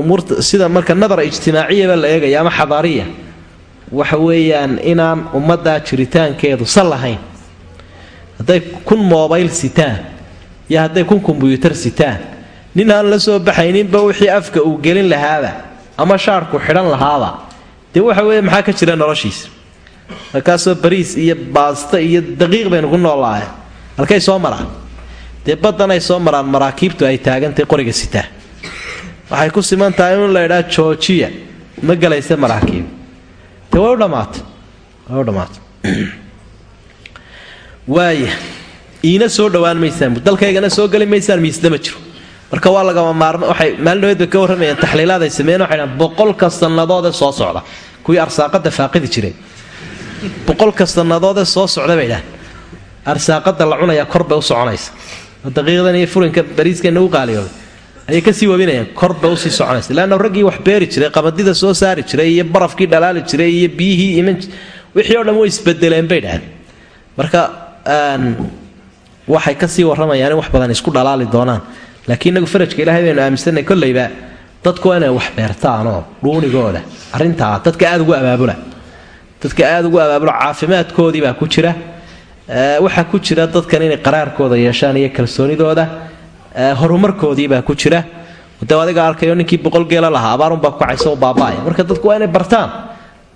umuurta sida marka nadara ijtimaaciyaba la eegaya ama xadaariya waxa weeyaan inaan ummaddaa jiritaankeedu sal lahayn. Hadday kun mobayl sitaan iyo hadday kun kombyuutar sitaan nin aan la soo baxayninba wixii afka uu gelin lahaaba ama shaarku xidhan lahaaba dee waxa weeye maxaa ka jira noloshiisa? Markaasoo bariis iyo baasta iyo daqiiq baynu ku noolaaye halkay soo maraan. Dee baddanay soo maraan maraakiibtu ay taagantay qoriga sitaa. Waxay ku siman tahay in laydhaa joojiya ma gelaysa maraakiib. Dee way u dhammaatay? Way u dhammaatay. Waaya iina soo dhowaan maysaan dalkaygana soo geli maysaan miisna ma jiro marka waa lagama maarma waxay maalin dhaweed bay ka warramayaan taxliilaad ay sameeyeen waxay dhahaan boqolka sannadoodee soo socda. Kuwii arsaaqada faaqidi jiray. Boqolka sannadoodee soo socda bay dhahaan arsaaqada la cunayaa kor bay u soconaysa. Daqiiqdan iyo furinka bariiskeenna u qaaliyooday. Ayay ka sii wabinayaan kor bay u sii soconaysa. Leanna raggii wax beeri jiray qabadida soo saari jiray iyo barafkii dhalaali jiray iyo biyihii iman wixii o dhan way isbedeleen bay dhahaan marka waxay ka sii warramayaan in wax badan isku dhalaali doonaan laakiin inagu farajka ilaahay baynu aaminsanay kollayba dadku inay wax beertaanoo dhuunigooda arrintaa dadka aada ugu abaabula. Dadka aada ugu abaabula caafimaadkoodii baa ku jira. Waxaa ku jira dadkan inay qaraarkooda yeeshaan iyo kalsoonidooda. Horumarkoodii baa ku jira. De adiga arkayo ninkii boqol geela lahaa abaarunbaa ku kacaysa oo baaba'aya marka dadku waa inay bartaan.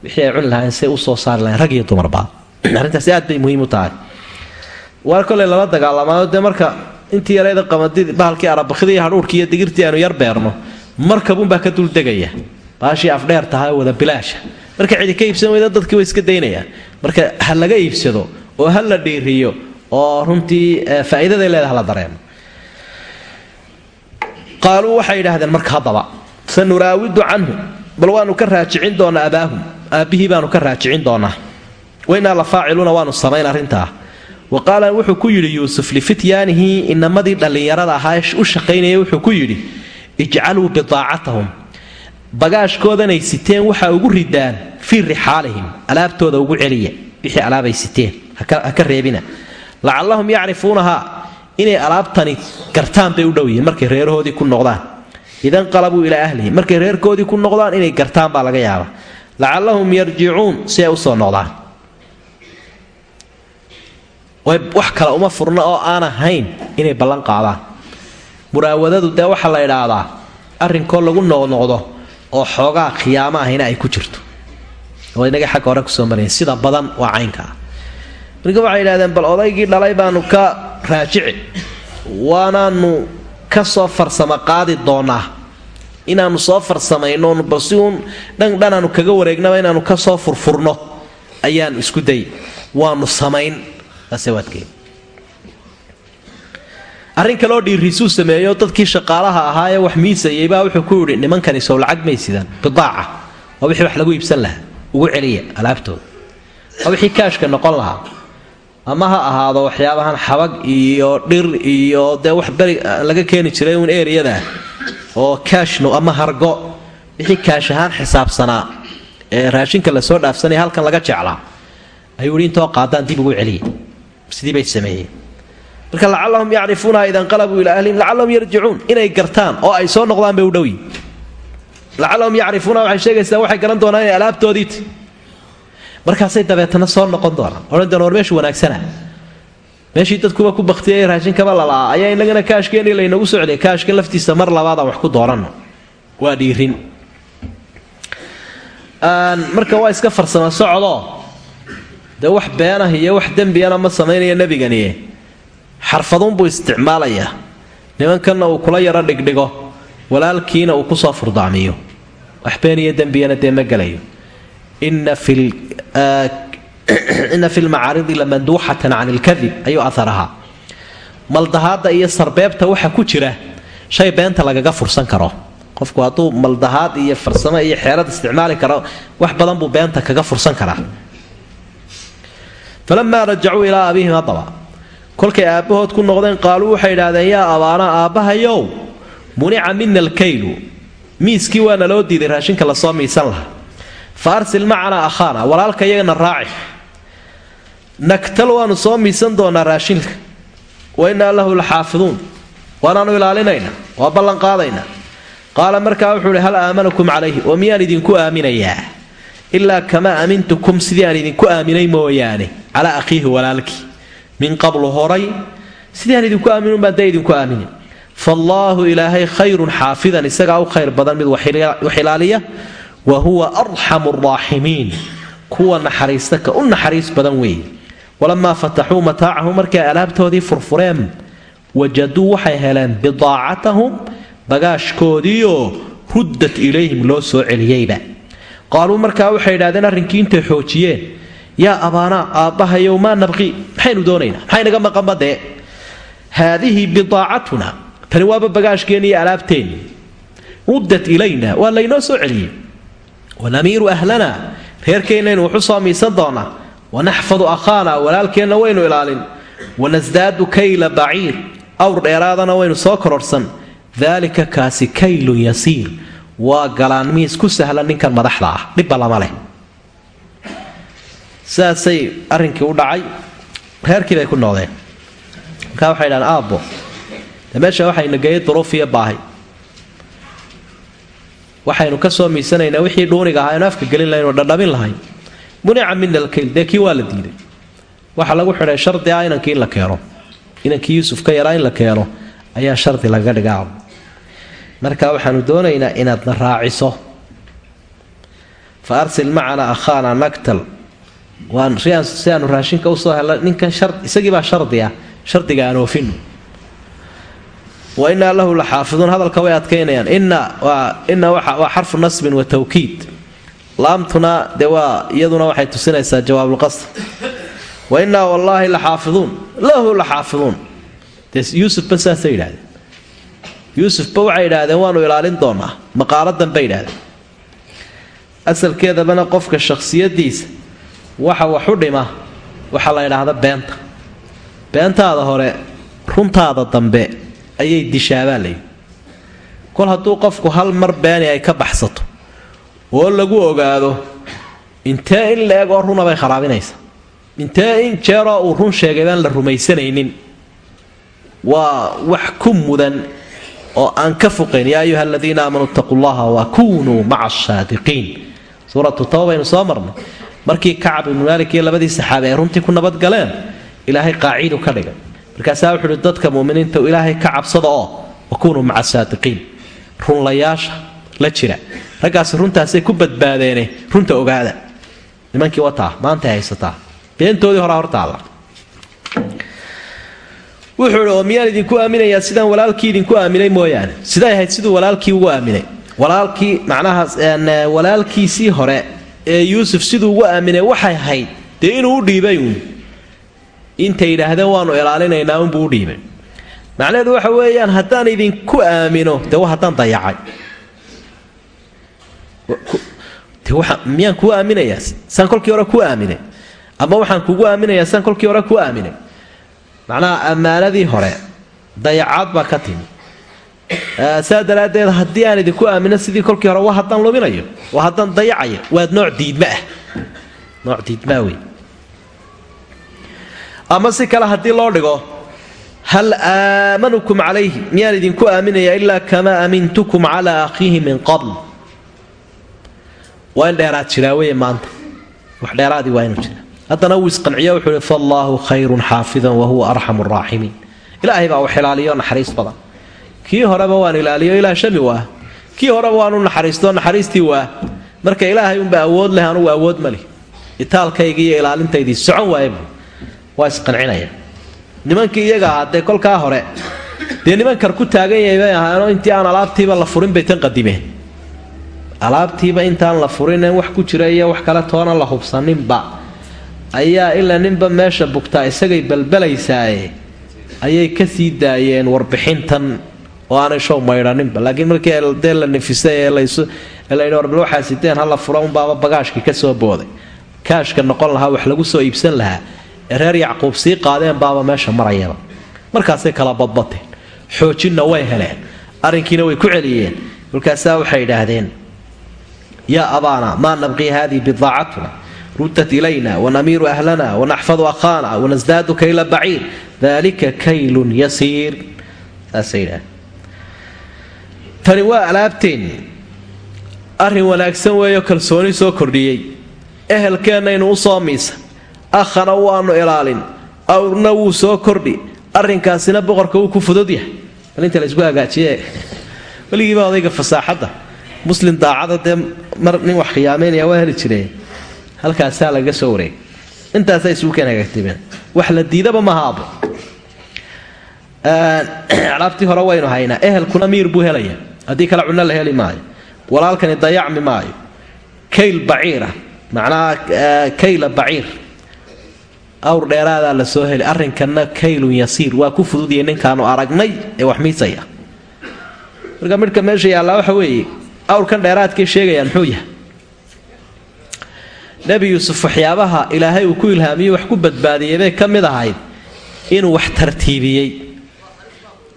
Wixii ay cuni lahayn say u soo saari lahayn rag iyo dumarba arrintaasi aad bay muhiim u tahay. Waa koley lala dagaalamaayo dee marka intii yarayda qamadid bahalkii arabakidii hadhuurkii iyo digirtii aanu yar beerno markabunbaa ka duldegaya. Baashii afdheer tahay wada bilaasha. Marka cidi ka iibsan weyda dadkii way iska daynayaan marka ha laga iibsado oo ha la dhiiriyo oo runtii faa'iidaday leedaha la dareemo qaaluu waxay yidhaahdeen marka haddaba sanuraawidu canhu bal waanu ka raajicin doonaa abaahum aabbihii baanu ka raajicin doonaa. Wainaa la faaciluuna waanu samayn arrintaa wa qaala wuxuu ku yidhi yuusuf lifityaanihi inamadii dhallinyarada ahaa u shaqaynaya wuxuu ku yidhi ijcaluu bidaacatahum bagaashkoodanay siteen waxaa ugu ridaan fii rixaalihim alaabtooda ugu celiya wixii alaabay siteen ha ka reebina. Lacallahum yacrifuunahaa inay alaabtani gartaan bay u dhow markay reerahoodii ku noqdaan. Idanqalabuu ilaa ahlihim markay reerkoodii ku noqdaan inay gartaan baa laga yaaba lacallahum yarjicuun si ay u soo noqdaan wax kale uma furna oo aan ahayn inay ballan qaadaan. Muraawadadu dee waxaa la idhaahdaa arrinkoo lagu noqnoqdo oo xoogaa khiyaamo ahina ay ku jirto. Oo inaga xagga hore ku soo marayn sida badan waa caynka. Marka waxay yidhahdeen bal odaygii dhalay baanu ka raajici waanaanu ka soo farsamo qaadi doonaa. Inaannu soo farsamayno bal si uun dhan dhanaanu kaga wareegnaba inaannu ka soo furfurno ayaanu isku day waanu samayn arrin kaloo dhiiriisuu sameeyo dadkii shaqaalaha ahaa ee wax miisayaybaa wuxuu ku yidhi nimankani sow lacag may sidaan bidaaca waa wixii wax lagu iibsan lahaa ugu celiya alaabtooda. Waa wixii kaashka noqon lahaa. Ama ha ahaado waxyaabahan xabag iyo dhir iyo dee wax beri laga keeni jiray uun eriyada oo kaashno ama hargo. Wixii kaash ahaan xisaabsanaa ee raashinka la soo dhaafsanaya halkan laga jeclaa ayuu yidhi intoo qaadaan dib ugu celiya sidii bay sameeyeen marka lacallahum yacrifuunaha idanqalabuu ilaa ahlihim lacallahum yarjicuun inay gartaan oo ay soo noqdaan bay u dhow yihiin lacallahum yacrifuunaha waxay sheegaysaa garan doonaan inay alaabtoodiiti markaasay dabeetana soo noqon doonaan. Odhan doona war wanaagsana. Meeshii dadkuba ku baktiyay raashinkaba lala'aa ayaa inagana kaashkeeni laynagu celiya kaashka laftiisa mar labaadaan wax ku dooranno. Waa dhiirin. Marka waa iska farsamo socdoo dee wax beenah iyo wax dembiyana ma samaynaya nebigani. Xarfaduunbuu isticmaalayaa nimankanna uu kula yaro dhigdhigo. Walaalkiina uu ku soo furdaamiyo. Wax been iyo dembiyana dee ma gelayo. Ina fi lmacaaridi lamanduuxatan can ilkadib ayuu aar ahaa iyo sarbeebta waxa ku jira shay beenta lagaga fursan karo. Qofku hadduu maldahaad iyo farsamo iyo xeerad isticmaali karo wax badan buu beenta kaga fursan karaa falamaa rajacuu ilaa abiihim haddaba kolkay aabbahood ku noqdeen qaaluu waxay idhaahdeen yaa abaana aabbahayow munica mina alkaylu. Miiskii waa naloo diiday raashinka la soo miisan lahaa. Fa arsil macanaa akhaana walaalka iyagana raaci. Naktal waanu soo miisan doonaa raashinka. Wa innaa lahu la xaafiduun waanaanu ilaalinayna waa ballanqaadaynaa qaala markaa wuxuu ihi hal aamanakum calayhi? Oo miyaan idinku aaminayaa ilaa kamaa amintukum sidii aan idinku aaminay mooyaane calaa akhiihi walaalkii min qablu horay sidii idinku aaminunbaan dee idinku aaminin faallaahu ilaahay khayrun xaafidan isagaa u khayr badan mid wax ilaaliya wa huwa arxamu araaximiin kuwa naxariista ka u naxariis badan weeye walamaa fataxuu mataacahu markay alaabtoodii furfureen wajaduu waxay heleen bidaacatahum bagaashkoodiioo ruddat ilayhim loo soo celiyeyba qaaluu markaa waxay idhahdeen arrinkii intay xoojiyeen yaa abaanaa aabbahayow maa nabqi? Maxaynu doonaynaa? Maxaynaga maqanba dee haadihi bidaacatuna tani waaba bagaashkeenni iyo alaabteenni ruddat ilayna waa laynoo soo celiyey. Wanamiiru ahlana reerkeennaynu wuxu soo miisan doonaa. Wanaxfadu akhaana walaalkeenna waynu ilaalin. Wanasdaadu kayla baciir awr dheeraadana waynu soo kororhsan daalika kaasi kaylun yasiir waa galaan miis ku sahlan ninkan madaxda ah dhibba lama leh. Sidaasay arrinkii u dhacay reerkii bay ku noqdeen markaa waxay dhahaan aabbo meesha waxayna geeyay duruuf iyo baahi. Waxaynu ka soo miisanaynaa wixii dhuuniga ahaa aynu afka gelin lahayn oo dhadhabin lahayn. Munica mina alkayl dee kii waa la diiday? Waxaa lagu xidhay shardi ah inankii in la keeno. Inankii yuusuf ka yaraa in la keeno ayaa shardi lagaga dhigaa marka waxaanu doonaynaa inaadna raaciso. Fa arsil macanaa akhaana naktal. Si aanu raashinka u soo hela ninkan isagiibaa shardi ah shardiga aan oofino wa lahu la xaafiduun hadalka way adkaynayaan. Inna waa xarfu nasbin wa tawkiid. Laamtuna dee waa iyaduna waxay tusinaysaa jawaabulqasr wa innaa wallaahi la xaafiduun lahu la xaafiduun dee yuusufba saasay yidhahdeen yuusufba waxay yidhaahdeen waanu ilaalin doonaa. Maqaaladan bay yidhahdeen asalkeedabana qofka shakhsiyadiisa waxa waxu dhima waxaa la yidhaahda beenta. Beentaada hore runtaada dambe ayay dishaabaa layidhi kol hadduu qofku hal mar beeni ay ka baxsato oo lagu ogaado intee in la eg oo runa bay kharaabinaysa. Intee in jeeroo uu run sheegay baan la rumaysanaynin. Waa wax ku mudan oo aan ka fuqayn yaa ayuha aladiina aamanuu itaquu llaha wa kunuu maca asaadiqiin suuratu taba baynu soo marnay. Markii kacab ibnu maalik iyo labadii saxaabi ay runtii ku nabadgaleen ilaahay qaaciidu ka dhigay markaasaa wuxu uhi dadka muminiinta ilaahay ka cabsada oo wakunuu maca saadiqiin runlayaasha la jira. Raggaasi runtaasay ku badbaadeene runta ogaada. Nimankii wataa maantay haysataa. Beentoodii horaa hortaalla wuxuu ihi oo miyaan idinku aaminayaa? Sidaan walaalkii idinku aaminay mooyaane. Siday ahayd siduu walaalkii ugu aaminay. Walaalkii macnaha walaalkiisii hore ee yuusuf siduu ugu aaminay waxay ahayd dee inuu u dhiibay uun? Intay yidhaahdeen waanu ilaalinaynaa unbuu u dhiibay. Macnaheedu waxa weeyaan haddaan idinku aamino waa haddaan dayacay. Miyaan kuu aaminayaa? Saan hore ku aaminay. Ama waxaan kugu aaminayaa saan hore ku aaminay macnaha ammaanadii hore dayacaad baa ka timi. Saa daraaddeed haddii aan idinku aamino sidii kolkii hore waa haddaan luminayo waa haddaan dayacayo waad nooc diidma ah. Nooc diidmaa wey ama si kale haddii loo dhigo hal aamanukum calayhi miyaan idinku aaminaya ilaa kamaa amintukum calaa akhiihi min qabl. Waa in dheeraad jiraa weye maanta. Wax dheeraadii waa inuu jira haddana wuu isqanciyo wuxuu ihi faallaahu khayrun xaafidan wahuwa arxamu raaximiin. Ilaahay baa wax ilaaliyo naxariis badan. Kii horeba waan ilaaliyo ilaah shami waa. Kii horeba waanu naxariisto naxariistii waa. Marka ilaahay unba awood leh anugu awood ma itaalkaygi iyo ilaalintaydii socon waaybu waa isqancinaya nimankii iyaga ahaa dee kolkaa hore dee niman ku taagan yahay bay ahaanoo intii aan alaabtiiba la furin bay tan qadimeen. Alaabtiiba intaan la furinen wax ku jira iyo wax kale toona la hubsaninba ayaa ilaa ninba meesha bugtaa isagay balbalaysaaye ayay ka sii daayeen warbixintan oo aanay show maydhaninba laakiin markii dee la nafisay ee layidhi warbal waxaa siteen hala fura unbaaba bagaashkii ka soo booday. Kaashka noqon lahaa wax lagu soo iibsan lahaa. Ee reer yacquub sii qaadeen baaba meesha marayaba. Markaasay kala badbateen. Xoojinna way heleen. Arrinkiina way ku celiyeen. Kolkaasaa waxay idhaahdeen yaa abaana maa nabqii haadii bidaacatuna ruddat ilayna wanamiiru ahlana wanaxfadu akhaana wanasdaadu kayla baciir dalika kaylun yasiir tani waa alaabteen arrin wanaagsan weeyo kalsooni soo kordhiyey ehelkeennaynu u soo miisa akhana waanu ilaalin awrna wuu soo kordhi arrinkaasina boqorka wuu ku fudud yahay bal inta laysku hagaajiye weligiiba odayga fasaaxadda muslim daacada dee mar nin wax khiyaameynaya waa heli jireen halkaasaa laga soo wareegay. Intaasaa isugu keen hagaagtimeen wax la diidaba mahaabo alaabtii hore waynu haynaa. Ehelkuna miir buu helaya. Haddii kale cunno la heli maayo. Walaalkani dayacmi maayo. Kayl baciira macnaha kayla baciir. Awr dheeraadaa la soo heli. Arrinkanna kaylun yasiir. Waa ku fududiyay ninkaanu aragnay ee wax miisaya. Marka midhka meesha yaallaa waxa weeye awrkan dheeraadkay sheegayaan muxuu yahay nebi yuusuf waxyaabaha ilaahay uu ku ilhaamiyey wax ku badbaadiyey bay ka mid ahayd inuu wax tartiibiyey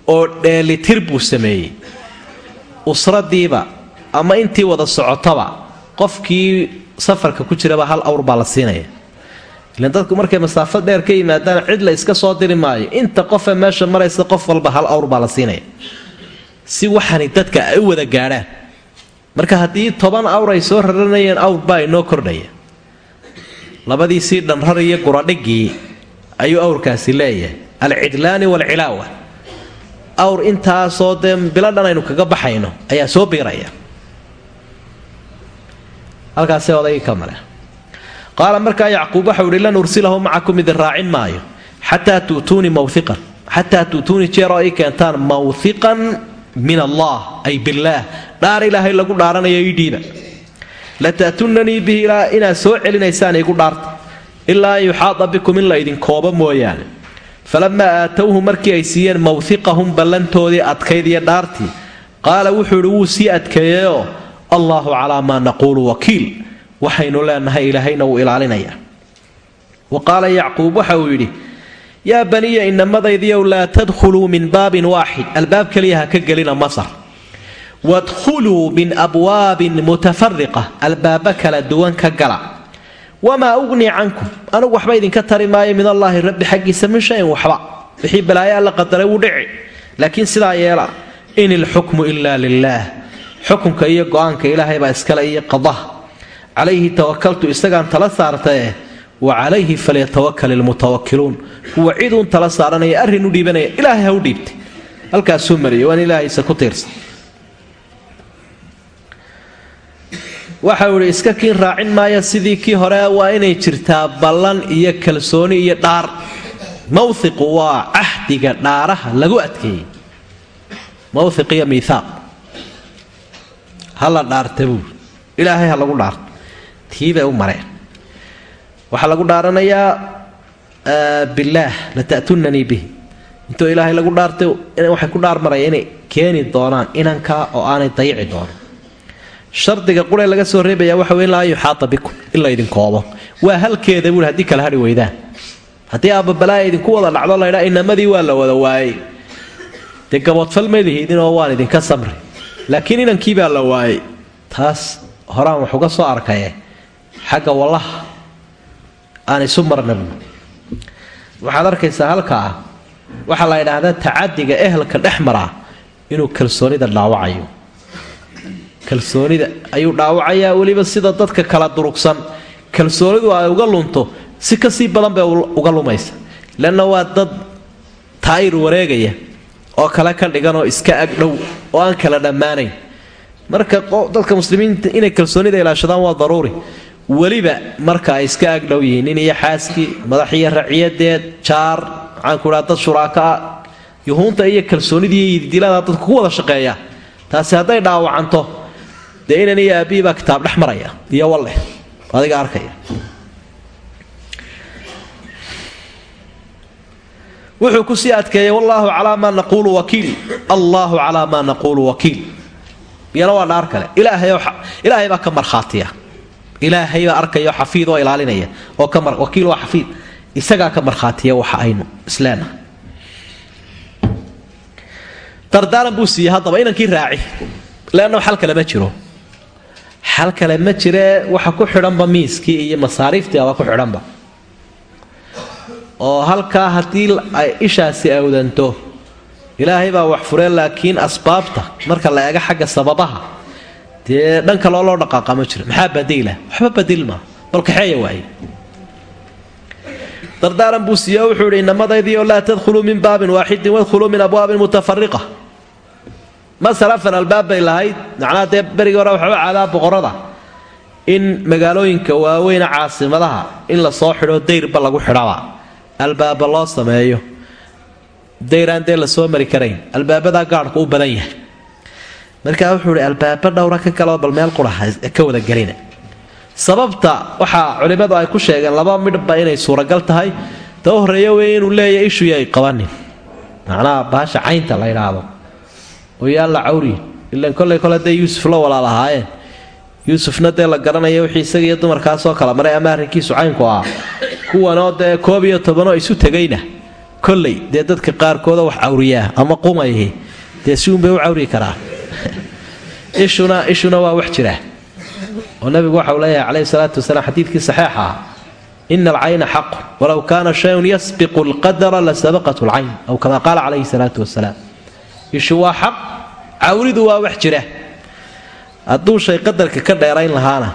oo dheelitir buu sameeyey. Usradiiba ama intii wada socotaba qofkii safarka ku jiraba hal awr baa la siinaya. Ilan dadku markay masaafo dheer ka yimaadaan cid la iska soo diri maayo inta qofee meesha maraysa qof walba hal awr baa la siinaya. Si waxani dadka ay u wada gaadhaan. Marka haddii toban awr ay soo raranayeen awr baa inoo kordhaya labadiisii dhanrar iyo guradhigii ayuu awrkaasi leeyahay. Alcidlaani waalcilaawa awr intaasoo dee bilo dhan aynu kaga baxayno ayaa soo biiraya. Halkaasee odaygii ka male. Qaala markaa yacquub waxau ihi lan ursilahu macakum idin raacin maayo xataa tu'tuunii mawhiqan xataa tu'tuuni jeer oo ii keentaan mawhiqan min allah ay billaah dhaar ilaahay lagu dhaaranayo ii dhiiba lata'tunanii bihi ilaa inaad soo celinaysaan igu dhaarta ilaa an yuxaada bikum in la idinkoobo mooyaane. Falamaa aatowhu markii ay siiyeen mawhiqahum ballantoodii adkayd iyo dhaartii qaala wuxuu idhi wuu sii adkeeyeyoo allaahu calaa maa naquulu wakiil. Waxaynu leenahay ilaahayna wuu ilaalinayaa. Wa qaala yacquub waxa uu yidhi yaa baniya inamadaydiyow laa tadkhuluu min baabin waaxid albaab keliya ha ka gelina masar wadkhuluu min abwaabin mutafariqa albaaba kala duwan ka gala. Wamaa ugnii cankum anugu waxba idinka tari maayo min allaahi rabbi xaggiisa min shayin waxba. Wixii balaayo alla qadaray wuu dhici. Laakiin sidaa yeela in ilxukmu ilaa lilaah xukunka iyo go'aanka ilaahay baa iskale iyo qadaha calayhi tawakaltu isagaan tala saartae wa calayhi falyatawakal ilmutawakiluun kuwa ciduun tala saaranaya arrin u dhiibanaya ilaahay ha u dhiibtay halkaasuu mariyay waan ilaahaysa ku tiirsan waxau idhi iska kiin raacin maaya sidii kii hore waa inay jirtaa ballan iyo kalsooni iyo dhaar. Mawhiqu waa cahdiga dhaaraha lagu adkeeyey. Mawhiq iyo miihaaq ha la dhaarta buur ilaahay ha lagu dhaarto. Tii u mareen. Waxaa lagu dhaaranayaa billaah lata'tunanii bihi. Intuu ilaahay lagu dhaartay waxay ku dhaar maraya inay keeni doonaan inankaa oo aanay dayici doonan shardiga quree laga soo reebaya waxa wey laa yuxaata bikum in la idinkoobo waa halkeeda buui haddii kala hadhi weydaan. Haddii aababalaaya idinku wada dhacdo laydhaa inamadii waa la wada waayey. Dee gaboodfal malihiidinoo waan idinka samri laakiin inankii baa la waayey. Taas horaan wax uga soo arkaye. Xagga wallaha aan isu marna buui waxaad arkaysaa halkaa waxaa la ydhaahdaa tacadiga ehelka dhex maraa inuu kalsoonida dhaawacayo kalsoonida ayuu dhaawacayaa weliba sida dadka kala durugsan. Kalsoonidu ay uga lunto si ka sii badan bay uga lumaysa. Leanna waa dad taayir wareegaya oo kale ka dhiganoo iska agdhow oo aan kala dhammaanayn. Marka dadka muslimiinta inay kalsoonida ilaashadaan waa daruuri. Weliba marka ay iska agdhow yihiin nin iyo xaaskii madax iyo raciyadeed jaar maxaanku dhaa dad shuraakaa yuhuunta iyo kalsoonidii yididilada dadku ku wada shaqeeya taasi hadday dhaawacanto dee inan baa kitaab dhex maraya. Iyo walleh adiga arkaya. Wuxuu ku sii adkeeyey wallaahu calaa maa naquulu wakiil. Allaahu calaa maa naquulu wakiil. Iyana waa dhaar kale. Ilaahay baa ka markhaatiya. Ilaahay baa arkaya oo xafiid oo ilaalinaya. Oo wakiil waa xafiid. Isagaa ka markhaatiya waxa aynu isleenahay. Dardaaran buu siiyey haddaba inankii raaci leanna xal kale ma jiro xal kale ma jiree waxa ku xidhanba miiskii iyo masaariiftii aba ku xidhanba. oo halkaa haddii ishaasi awdanto ilaahay baa wax fureen laakiin asbaabta marka la eego xagga sababaha dee dhan kaloo loo dhaqaaqa ma jiro maxaa badiila waxba badil maa bal kaxeeya waaye. Dardaaran buu siiye wuxuu idhi inamadaydiio laa tadkhuluu min baabin waaxidin wadkhuluu min abwaabin mutafariqa masalafan albaab bay lahayd. Macnaha dee berigii hore waxaa u caadaa boqorada. In magaalooyinka waaweyna caasimadaha in la soo xidho dayrba lagu xidhaba albaaba loo sameeyo. Dayraan dee la soo mari karayn. Albaabadaa gaadhku u badan yahay. Markaa wuxuu ihi albaaba dhowra ka galoo bal meel quraha ka wada gelina. Sababta waxaa culimmadu ay ku sheegeen laba midhba inay suuragal tahay. Ta u horreeya wey inuu leeyahy ishuya ay qabanin. Macnaha baasha caynta la ydhaahdo oo yaan la cawriyin ilan kollay kole dee yuusuf la walaalahaayeen yuusufna dee la garanaya wixii isaga iyo dumarkaasoo kala maray ama arrinkiisu caynku ah kuwanoo dee koob iyo tobanoo isu tegayna. Kolley dee dadka qaarkooda wax cawriyaa ama qumayhi dee si uunbay u cawri karaa. Ishuna ishuna waa wax jira. Oo nabigu waxau leeyahay calayhi salaatu wasalaam xadiidkii saxiixa ah. Ina alcayna xaqu walow kaana shayun yasbiqu alqadara la sabaqat lcayn aw kama qaala calayhi salaatu wasalaam ishu waa xaq. Cawridu waa wax jira. Hadduu shay qadarka ka dheerayn lahaana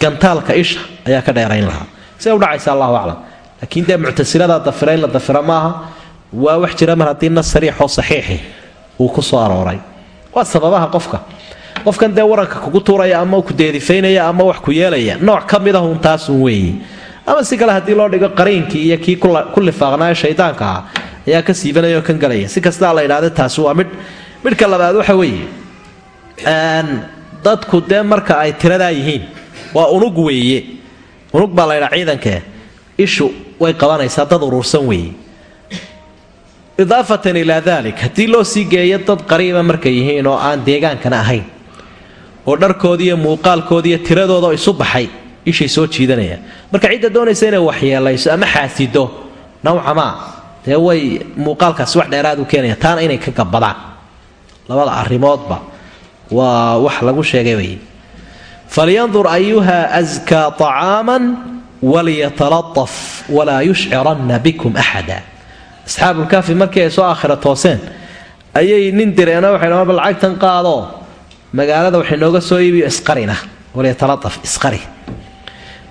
gantaalka isha ayaa ka dheerayn lahaa. Siday u dhacaysa allahu aclam. Laakiin dee muctasiladaa dafira in la dafira maaha. Waa wax jira mar haddii nas sariixoo saxiixi uu ku soo arooray. Waa sababaha qofka. Qofkan dee waranka kugu tuuraya ama ku deedifaynaya ama wax ku yeelaya nooc ka mid ahun taasun weeye ama si kale haddii loo dhigo qariinkii iyo kii ku lifaaqnaayo shaydaanka ah ayaa ka siibanaya oo kan galaya si kastaa la idhahda taasi waa midh midhka labaad waxa weeye dadku dee marka ay tiradaa yihiin waa unug weeye. Unug baa laydhaa ciidankee ishu way qabanaysaa dad uruursan weeye. Idaafatan ilaa dalik haddii loo sii geeyo dad qariiba markay yihiin oo aan deegaankana ahayn oo dharkoodiiyo muuqaalkoodiiyo tiradooda isu baxay ishay soo jiidanayaan. Marka cidda doonaysa inay waxyeelayso ama xaasido nawcamaa dee way muuqaalkaasi wax dheeraad u keenaya. Taana inay ka gabadaan. Labada arrimoodba waa wax lagu sheegay wey falyandur ayuha askaa طacaaman waliyatalataf walaa yushciranna bikum axada. Asxaabulkaafi markii ay soo aakhira tooseen ayay nin direeno waxay dha bal lacagtan qaadoo magaalada waxay nooga soo iibiyo isqarina. Waliyatalataf isqari.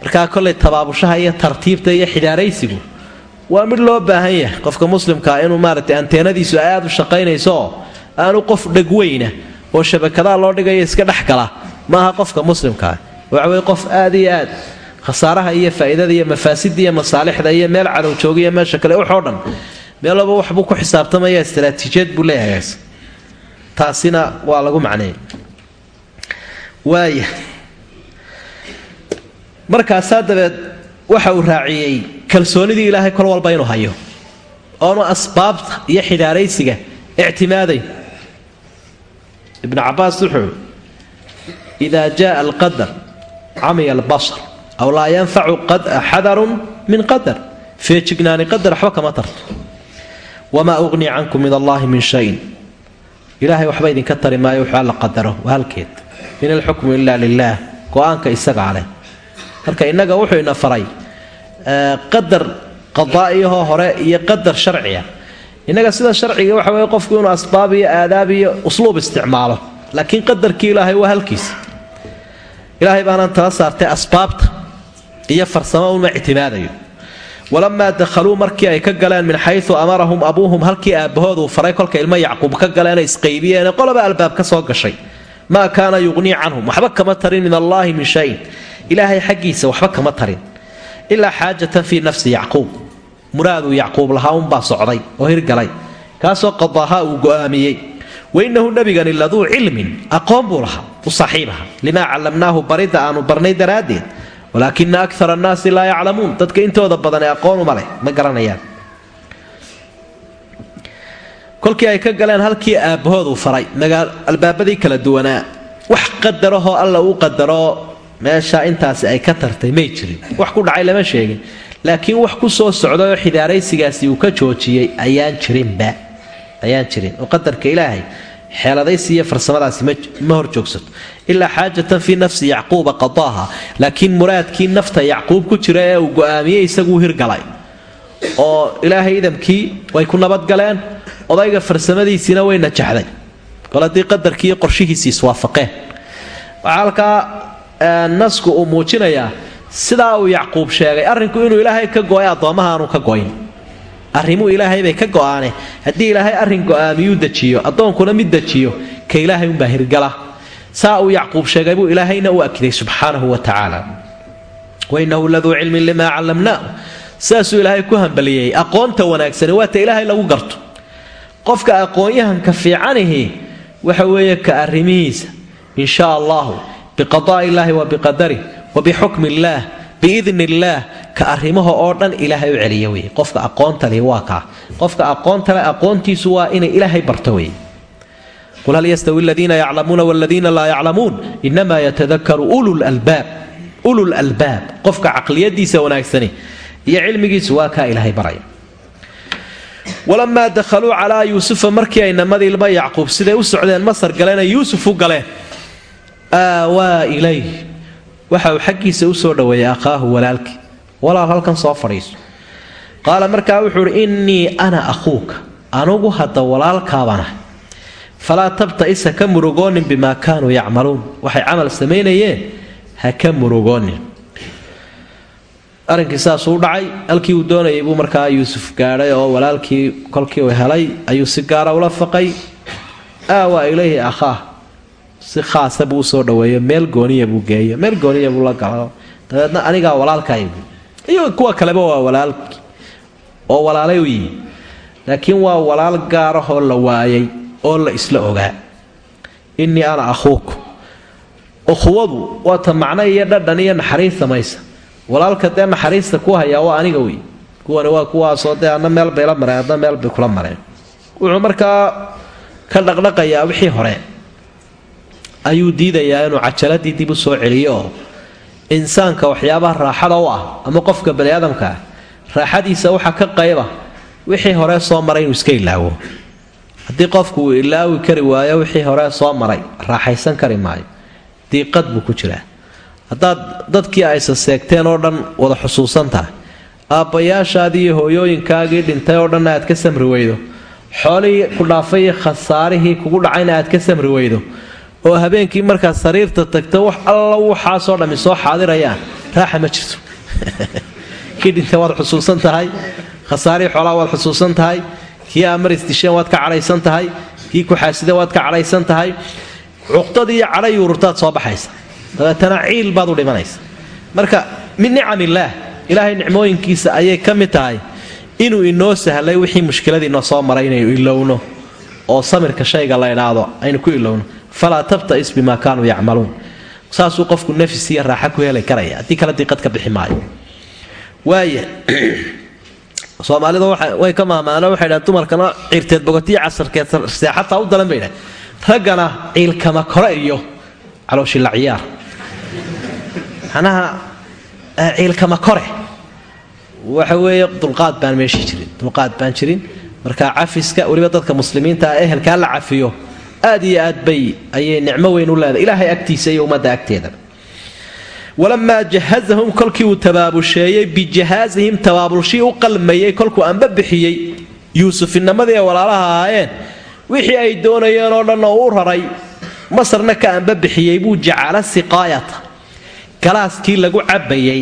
Markaa kollay tabaabushaha iyo tartiibta iyo xidaaraysigu waa mid loo baahan yahay. Qofka muslimkaa inuu maaragtay anteenadiisu ay aada u shaqaynaysooo aanu qof dhegweyna oo shabakadaa loo dhigaya iska dhexgala maaha qofka muslimkaa waxaweye qof aad iyo aad khasaaraha iyo faa'iidada iyo mafaasidda iyo masaalixda iyo meel cadow joogiyo meesha kale waxoo dhan meel walba waxbuu ku xisaabtamaya istaraatiijiyad buu leeyahays taasina waa lagu macneeyay waaya markaasaa dabeed waxa uu raaciyey kalsoonidii ilaahay kol walba inuu hayo. Oonu asbaabta iyo xidaaraysiga ictimaaday. Ibnu cabaas wuxuu idaa jaaa alqadar camiya albasar aw laa yanfacu xadarun min qadar feejignaani qadar waxba kama tarto. Wamaa uqnii cankum min allaahi min shayin. Ilaahay waxba idinka tari maayo wuxuu alla qadaro waa halkeed. In alxukmu ila lilaah go'aanka isagaa leh. Marka innaga wuxuu ina faray qadar qadaa'iyahoo hore iyo qadar sharciya. Innaga sida sharciga waxa weye qofku inuu asbaab iyo aadaab iyo usluub isticmaalo laakiin qadarkii ilaahay waa halkiisa ilaahay baanaan tala saartay asbaabta iyo farsamo uma ictimaadayo. Walamaa dakhaluu markii ay ka galeen min xayu amarahum abuuhum halkii aabbahooduu faray kolka ilmo yacquub ka galeen isqaybiyeen qolaba albaab ka soo gashay. Maa kaana yuqnii canhum waxba kama tarin min allaahi min shayin. Ilaahay xaggiisa waxba kama tarin ilaa xaajatan fii nafsi yacquub. Muraaduu yacquub lahaa unbaa socday oo hirgalay kaasoo qadaaha uu go'aamiyey. Wainahu nabigani laduu cilmin aqoon buu lahaa u saaxiibaha limaa callamnaahu baridda aanu barnay daraaddeed walaakina akar annaasi laa yaclamuun dadka intooda badan ee aqoonuma leh ma garanayaan. Kolkii ay ka galeen halkii aabbahooduu faray albaabadii kala duwanaa. Wax qadarahoo alla uu qadaroo meesha intaasi ay ka tartay may jirin. Wax ku dhacay lama sheegin. Laakiin wax ku soo socday xidaaraysigaasi uu ka joojiyey ayaan jirinba ayaan jirin. Oo qadarka ilaahay xeeladaysi iyo farsamadaasi ma hor joogsato. Ilaa xaajatan fii nafsi yacquuba qadaaha. Laakiin muraadkii nafta yacquub ku jira ee uu go'aamiyey isaguu hirgalay. Oo ilaahay idamkii way ku nabadgaleen odayga farsamadiisiina way najaxday. Haddii qadarkii iyo qorshihiisi iswaafaqeen waxaa halkaa nasku uu muujinayaa sidaa uu yacquub sheegay arrinku inuu ilaahay ka go'ay addoommaha aanu ka goyn arrimuu ilaahay bay ka go'aane. Haddii ilaahay arrin go'aamiyuu dejiyo? Addoonkuna mid dejiyo. Ka ilaahay unbaa hirgala. Saa uu yacquub sheegay buu ilaahayna u akiday subxaanahu wa tacaala. Wainahu laduu cilmin limaa callamnaahu saasuu ilaahay ku hambaliyey. Aqoonta wanaagsani waata ilaahay lagu garto. Qofka aqoon-yahanka fiicanihi waxa weeye ka arrimihiisa in shaa allahu biqadaa'i illaahi wa biqadarih wa bixukmi illaah biidni illaah ka arrimaha oo dhan ilaahay u celiya wey qofka aqoontali waa kaa qofka aqoontale aqoontiisu waa inay ilaahay barto wey qul hal yastawi aladiina yaclamuuna waladiina laa yaclamuun? Inamaa yatadakaru ululbaab ulul albaab. Qofka caqliyadiisa wanaagsani iyo cilmigiisu waa kaa ilaahay baraya. Walamaa dakhaluu calaa yuusufa markii ay namadii ilma yacquub siday aawaa ilayh waxa uu xaggiisa u soo dhoweeyay akhaahu walaalkii walaal halkan soo fadhiiso. Qaala markaa wuxuu uhi innii ana akhuuka. Anugu hadda walaalkaabana. Falaa tabta'is ha ka murugoonin bimaa kaanuu yacmaluun. Waxay camal samaynayeen ha ka murugoonin. Arrinkii saasuu dhacay. Halkii uu doonayay buu markaa yuusuf gaadhay oo walaalkii kolkii uu helay ayuu si gaara ula faqay. Aawaa ilayhi akhaah si khaasa buu u soo dhaweeyo meel gooniya buu geeyo. Meel gooniya buu la galo dabeedna anigaa walaalkaygu iyo kuwa kaleba waa walaalki oo walaalay u yihi laakiin waa walaal gaarahoo la waayay oo la isla ogaa. Innii ana akhuuku. Ukhuwadu waata macno iyo dhadhan iyo naxariis samaysa walaalka dee naxariista ku hayaa waa aniga wey kuwani waa kuwaasoo dee adna meel bay la mareen adna meel bay kula mareen. Wuxuu markaa ka dhaqdhaqayaa wixii hore ayuu diidayaa inuu cajaladii dib u soo celiyo. Oo insaanka waxyaabaha raaxada u ah ama qofka bani aadamka ah raaxadiisa waxaa ka qayba. Wixii hore soo maray inuu iska ilaawo. Haddii qofku uu ilaawi kari waayo wixii hore soo maray raaxaysan kari maayo. Diiqad buu ku jiraa. Haddaad dadkii aysa seegteen oo dhan wada xusuusan tahay. Aabbayaashaadii iyo hooyooyinkaagii dhintay oo dhanna aad ka samri weydo xoolihii ku dhaafay iyo khasaarihii kugu dhacayna aad ka samri weydo oo habeenkii markaad sariirta tagto wax alla waxaasoo dhammi soo xaadirayaan. Raaxa ma jirto. Kii dhintay waad xusuusan tahay. Khasaarihii xoolaha waad xusuusan tahay. Kii amaris disheen waad ka cadhaysan tahay. Kii kuxaaside waad ka cadhaysan tahay. Cuqdadii cadhay ururtaad soo baxaysa. Dabeetana ciil baad u dhimanaysa. Marka min nicamillaah ilaahay nicmooyinkiisa ayay ka mid tahay. Inuu inoo sahlay wixii mushkiladii noo soo maray inaynu ilowno. Oo samirka shayga la idhaahdo aynu ku ilowno falaa tabtais bimaa kaanuu yacmaluun saasuu qofku nafis iyo raaxa ku heli karaya haddii kale diiqad ka bixi maayo waaya soomaalida way ka maamaano waxay dhahan dumarkana ciirteed bogotiyo casarkeed seexataa u dalan bay dhahan raggana ciilkama kore iyo calooshila ciyaar macnaha ciilkama kore waxa weeye dulqaad baan meeshii jirin dulqaad baan jirin marka cafiska weliba dadka muslimiinta ah ehelkaa la cafiyo aad iyo aad bay ayay nicmo weyn u leedahay. Ilaahay agtiisa iyo ummadda agteeda. Walamaa jahazahum kolkii uu tabaabusheeyey bijahaazihim tabaabulshii u qalmayey kolkuu anba bixiyey. Yuusuf inamadii ay walaalaha ahaayeen wixii ay doonayeen oo dhan oo raray masarna ka anba bixiyey buu jacala siqaayata. Galaaskii lagu cabbayey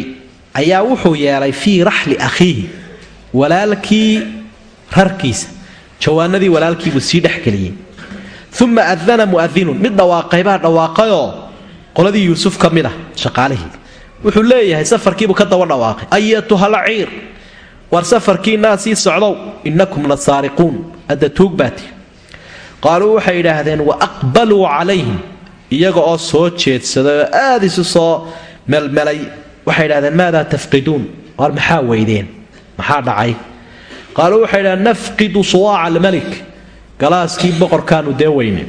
ayaa wuxuu yeelay fii raxli akhiihi walaalkii rarkiisa. Jawaanadii walaalkiibuu sii dhexgeliyey uma adana muadinun mid dhawaaqaybaa dhawaaqayoo qoladii yuusuf ka mid ah shaqaalihii wuxuu leeyahay safarkiibuu ka daba dhawaaqay ayatuhala ciir war safarkiinaa sii socdow innakum la saariquun adda qaaluu waxay idhaahdeen wa aqbaluu calayhim iyaga oo soo jeedsaday oo aada isu soo melmelay waxay idhahdeen maadaa tafqiduun war maxaa weydeen maxaa dhacay qaaluu waxay idhahdeen nafqidu suwaaca almalik galaaskii boqorkaanu dee weyne.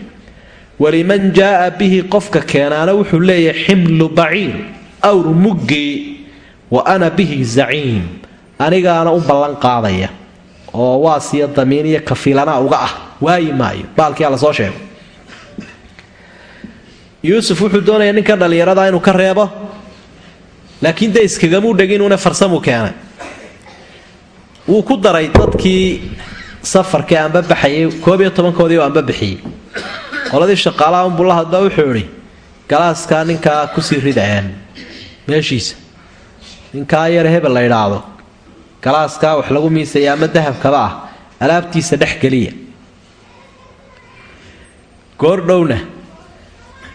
Waliman jaaa bihi qofka keenaana wuxuu leeyahay ximlu baciir awr muggii wa ana bihi zaciim anigaana u ballan qaadaya oo waasiyo damiin iyo kafiilana uga ah waayi maayo baalkii alla soo sheego yuusuf wuxuu doonayaa ninkan dhallinyarada inuu ka reebo laakiin dee iskagamuu dheginuuna farsamuu keenay. Wuu ku daray dadkii safarkii aanba baxayay koob iyo tobankoodii oo aanba bixiyey qoladii shaqaalaha unbuu la hadla wuxuu idhi galaaskaa ninkaa ku sii ridayaan meeshiisa. Ninkaa yar hebel la idhaahdo galaaskaa wax lagu miisaya ama dahabkaba ah alaabtiisa dhex geliya. Goordhowna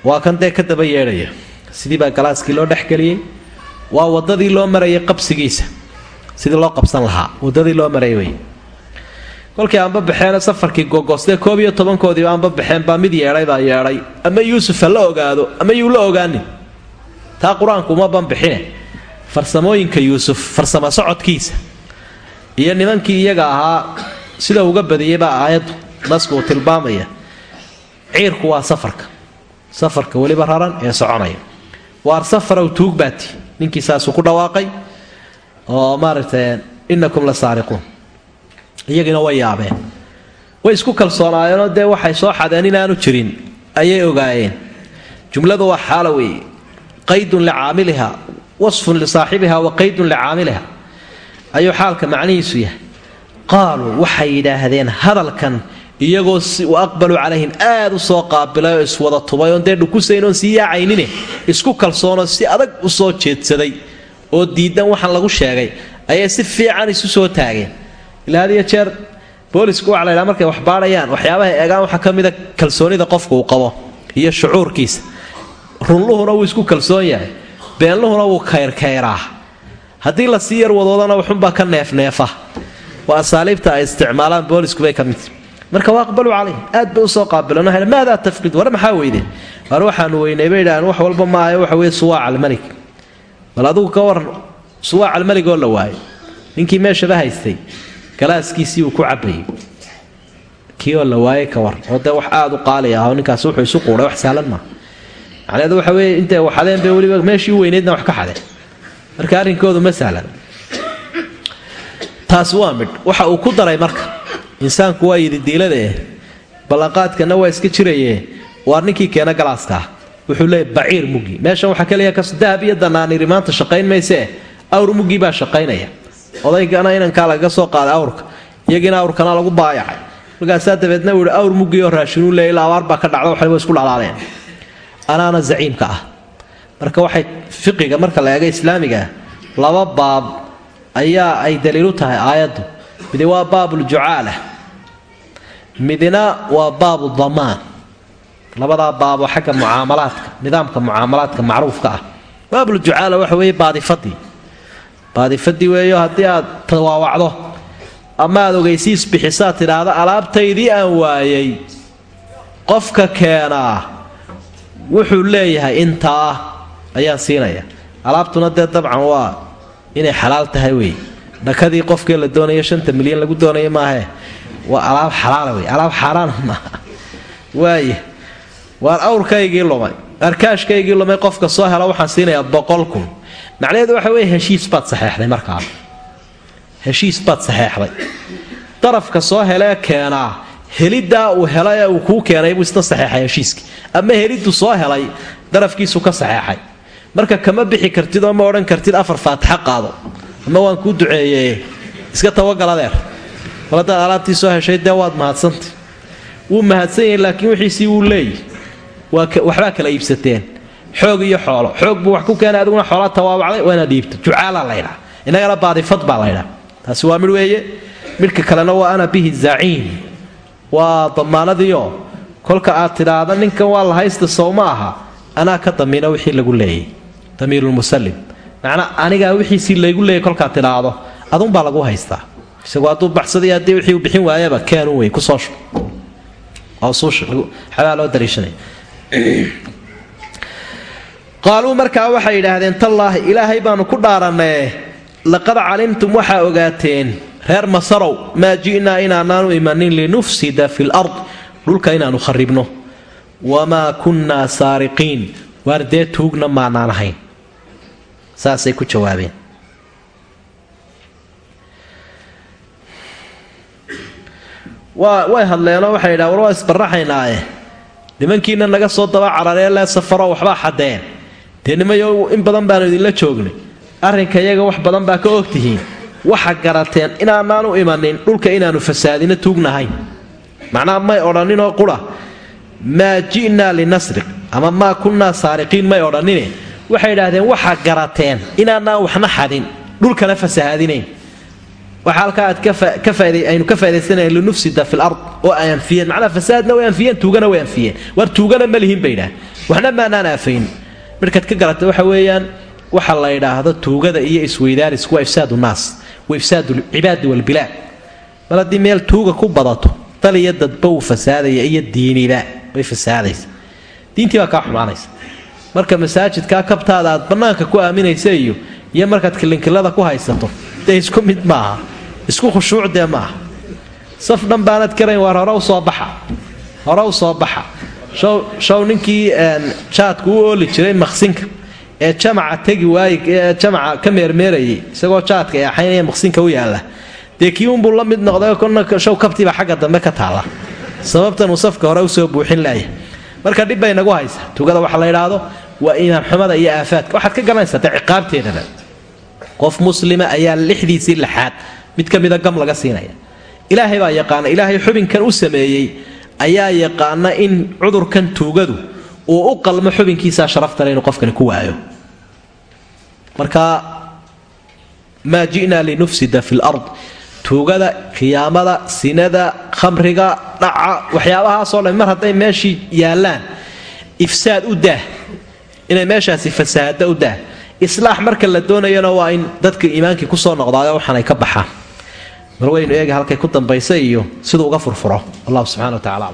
waa kan dee ka daba yeedhaya. Sidii baa galaaskii loo dhexgeliyey waa wadadii loo marayay qabsigiisa. Sidii loo qabsan lahaa wadadii loo marayay wey kolkii aanba baxeena safarkii gogoostee koob iyo tobankoodiiba aanba baxeen baa mid yeedhay baa yeedhay. Ama yuusuf ha la ogaado ama yuu la ogaanin? Taa qur'aanku uma banbixine farsamooyinka yuusuf farsamo socodkiisa iyo nimankii iyaga ahaa sida uga badiyey baa aayaddu nasku uu tilmaamaya ciirku waa safarka. Safarka weliba raran ee soconaya. Waar safarow tuug baati ninkii saasuu ku dhawaaqay oo maaragtay inakum la saariquun iyagiina way yaabeen. Way isku kalsoonaayeenoo dee waxay soo xadeen inaanu jirin. Ayay ogaayeen. Jumladu waa xaala weeye qaydun licaamiliha wasfun lisaaxibiha wa qaydun licaamiliha ayuu xaalka macnihiisu yahay. Qaaluu waxay yidhaahdeen hadalkan iyagoo aqbaluu calayhim aad u soo qaabilay oo iswada tubay oon dee dhukusayn oon sii yaacaynine. Isku kalsoonoo si adag u soo jeedsaday. Oo diidan waxaan lagu sheegay. Ayay si fiican isu soo taageen ilaa had jeer boolisku waxa la ydhaha markay wax baadhayaan waxyaabaha eegaan waxaa ka kalsoonida qofka uu qabo iyo shucuurkiisa. Runluhuna wuu isku kalsoon yahay beenluhuna wuu kayrkayraa haddii la sii yar wadoodana waxunbaa ka neefneefa waa asaaliibta ay isticmaalaan boolisku ka midta marka waa aqbaluu aad bay u soo qaabileen maadaa tafqid war maxaa weyde? War waxaanu weynay bay idhaaheen wax walba maaha waxa weye suwaac almalik. Bal adugu ka waran suwaac almelig oo la waayo. Ninkii meeshaba haystay galaaskiisii uu ku cabayay kii la waayay ka waran oo wax aada u qaali ah oo wuxuu isu quuday wax saalan maaha macnaheedu waxa weye intay waxadeen bay weliba meeshii u wax ka xadeen marka arrinkoodu ma sahlan taas waa midh waxa uu ku daray marka. Insaanku waa yidhi diilada eh ballanqaadkana waa iska jiraye. Waar ninkii keena galaaska? Ah wuxuu leeya baciir mugi. Meeshan waxaa kaliya kas dahab iyo danaaniri maanta shaqayn maysee awr mugii baa shaqaynaya odaygana inankaa lagaga soo qaaday awrka iyagiina awrkana lagu baayacay. Markaasaa dabeedna uu awr mugii oo raashinuu leey ilaa abaar baa ka dhacda waxay isku dhalaaleen anaana zaciimka ah. Marka waxay fiqiga marka la eega islaamiga laba baab ayaa ay daliilu tahay aayaddu. Midi waa baabuljucaala midina waa baabu damaan. Labadaa baabo xagga mucaamalaadka nidaamka mucaamalaadka macruufka ah. Baabuljucaala waxa weeye baadifadii baadifadii weeyo haddii aad tawaawacdo ama aad ogaysiis bixisaad tidhaahda alaabtaydii aan waayay qofka keenaa wuxuu leeyahay intaa ayaan siinaya. Alaabtuna dee dabcan waa inay xalaal tahay wey dhakadii qofkii la doonayo shanta milyan lagu doonaya maahe. Waa alaab xalaala wey alaab xaaraan maaha waaya waan awrkaygii lumay arkaashkaygii lumay qofka soo hela waxaan siinayaa boqol kun macnaheedu waxa weye heshiis baad saxeexday markaa. Heshiis baad saxeexday darafka soo helee keenaa heliddaa uu helay ee uu kuu keenay buu isna saxeexay heshiiskii. Ama heliddu soo helay darafkiisu ka saxeexay marka kama bixi kartid oo ma odhan kartid afar faatixa qaado. Ama waan kuu duceeyey. Iska tawagal adeer haddaad alaabtii soo heshay dee waad mahadsanta wuu mahadsan yahay laakiin wixiisii wuu leeyi waxbaa kala iibsateen xoog iyo xoolo. Xoog buu wax ku keenay adiguna xoolaa tawaabacday waa inaad dhiibto jucaala laydhaa innagana baadifad baa laydhaa taasi waa midh weeye. Midhka kalena waa ana bihi zaciim. Waa damaanadiio kolka aad tidhaahda ninkan waa la haysta sow ma aha. Anaa ka damiina wixii lagu leeyay. Damiirulmusallim macnaa anigaa wixiisii laygu leeyay kolkaad tidhaahdo adunbaa lagu haystaa. Isagu hadduu baxsaday haddii wixii uu bixin waayaba keenun wey ku soo shub. Xabaa loo dariishanaya qaaluu markaa waxay yidhaahdeen tallaahi ilaahay baanu ku dhaaranaye laqad calimtum waxaa ogaateen reer masarow maa ji'naa inaanaanu imanin linufsida fi lard dhulka inaanu kharibno wamaa kunnaa saariqiin. Waar dee tuugna maanaan ahayn. Saasay ku jawaabeen. Way hadleenoo waxay yidhaha war waa isbaraxaynaaye nimankiina naga soo daba cararee lee safaro waxbaa xadeen dee in badan baanu idinla joognay. Arrinka iyaga wax badan baa ka ogtihiin. Waxa garateen inaanaanu imanin dhulka inaanu fasaadina tuugnahayn. Macnaha may odhaninoo qura. Maa ji'naa linasriq ama maa kunnaa saariqiin may odhanine waxay idhaahdeen waxa garateen inaanaan waxna xadin dhulkana fasahaadinayn waxa halkaa aad aynu ka faaidaysanayn linufsida fi lard oo anfiyeen macnaa fasaadna way anfiyeen tuugana way anfiyeen war tuugana ma lihin bay idhaah waxna maanaan aafayn midhkaad ka garata waxa weeyaan waxa la yidhaahdo tuugada iyo isweydaarisku waa ifsaadu naas wa ifsaadu lcibaadi walbilaad mal haddii meel tuuga ku badato dal iyo dadba uu fasaadaya iyo diiniba way fasaadaysa. Diintii baa kaa xumaanaysa. Marka masaajidkaa kabtaada aad bannaanka ku aaminaysa iyo iyo markaad kilinkilada ku haysato dee isku mid maaha. Isku khushuucdee maaha. Saf dhan baanad karayn waar hore u soo baxa. Hore u soo baxa show ninkii jaadku u ooli jiray maqsinka. Ee jamaca tegi waay ee jamaca ka meermeerayay isagoo jaadka ee axaynaya maqsinka u yaalla. Dee kii unbuu la mid noqday kona show kabtiiba xagga dambe ka taalla sababtan uu safka hore u soo buuxin laaya marka dhib bay nagu haysa tugada waxa la yidhaahdo waa imaamxumada iyo aafaadka. Waxaad ka garanaysaa dee ciqaabteedaba qof muslima ayaa lixdiisii lixaad. Mid ka mida gam laga siinaya. Ilaahay baa yaqaana ilaahay xubinkan u sameeyey ayaa yaqaana in cudurkan tuugadu uu u qalmo xubinkiisaa sharaftale inuu qofkani ku waayo. Marka maa ji'naa linufsida fi lard tuugada khiyaamada sinada khamriga dhaca waxyaabahaasoo dhan mar hadday meeshii yaallaan ifsaad u daah. Inay meeshaasi fasaahada u daah. Islaax marka la doonayana waa in dadka iimaankii ku soo noqdaayo waxaanay ka baxaan mar waynu eega halkay ku dambaysa iyo siduu uga furfuro. Wallahu subxana wa tacala